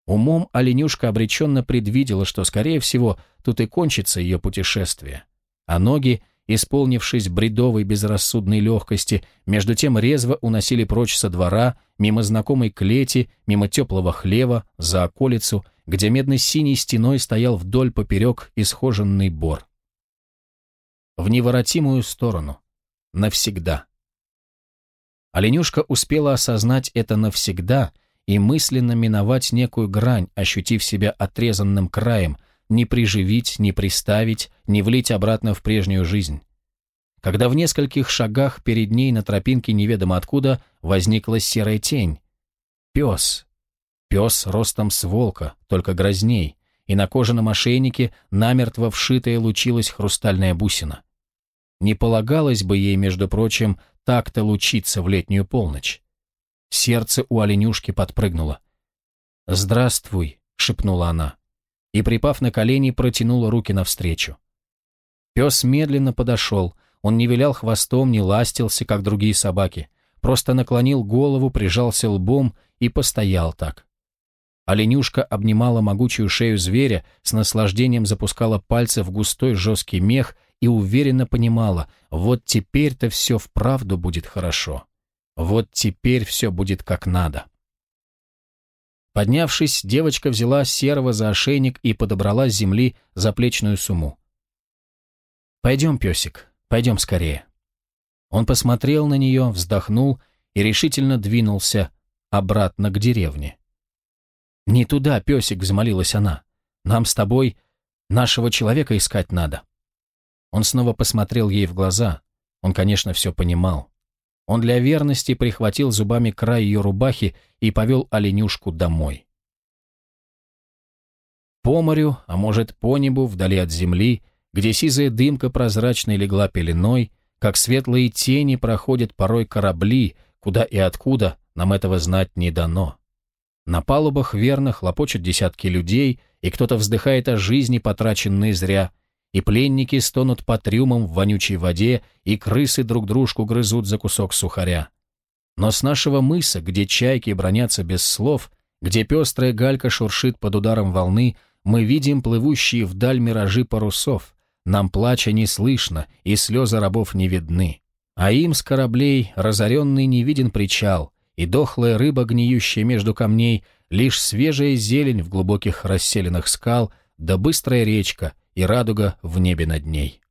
Умом оленюшка обреченно предвидела, что, скорее всего, тут и кончится ее путешествие. А ноги исполнившись бредовой безрассудной легкости, между тем резво уносили прочь со двора, мимо знакомой клети, мимо теплого хлева, за околицу, где медно-синей стеной стоял вдоль поперек исхоженный бор. В неворотимую сторону. Навсегда. Оленюшка успела осознать это навсегда и мысленно миновать некую грань, ощутив себя отрезанным краем – ни приживить, ни приставить, ни влить обратно в прежнюю жизнь. Когда в нескольких шагах перед ней на тропинке неведомо откуда возникла серая тень. Пес. Пес ростом с волка, только грозней, и на кожаном ошейнике намертво вшитая лучилась хрустальная бусина. Не полагалось бы ей, между прочим, так-то лучиться в летнюю полночь. Сердце у оленюшки подпрыгнуло. «Здравствуй», — шепнула она и, припав на колени, протянул руки навстречу. Пес медленно подошел, он не вилял хвостом, не ластился, как другие собаки, просто наклонил голову, прижался лбом и постоял так. Оленюшка обнимала могучую шею зверя, с наслаждением запускала пальцы в густой жесткий мех и уверенно понимала, вот теперь-то все вправду будет хорошо. Вот теперь все будет как надо. Поднявшись, девочка взяла серого за ошейник и подобрала с земли заплечную сумму. «Пойдем, песик, пойдем скорее». Он посмотрел на нее, вздохнул и решительно двинулся обратно к деревне. «Не туда, песик», — взмолилась она. «Нам с тобой нашего человека искать надо». Он снова посмотрел ей в глаза. Он, конечно, все понимал. Он для верности прихватил зубами край ее рубахи и повел оленюшку домой. По морю, а может по небу, вдали от земли, где сизая дымка прозрачной легла пеленой, как светлые тени проходят порой корабли, куда и откуда, нам этого знать не дано. На палубах верно хлопочут десятки людей, и кто-то вздыхает о жизни, потраченной зря, и пленники стонут по трюмам в вонючей воде, и крысы друг дружку грызут за кусок сухаря. Но с нашего мыса, где чайки бронятся без слов, где пестрая галька шуршит под ударом волны, мы видим плывущие вдаль миражи парусов. Нам плача не слышно, и слезы рабов не видны. А им с кораблей разоренный не виден причал, и дохлая рыба, гниющая между камней, лишь свежая зелень в глубоких расселенных скал, да быстрая речка — и радуга в небе над ней.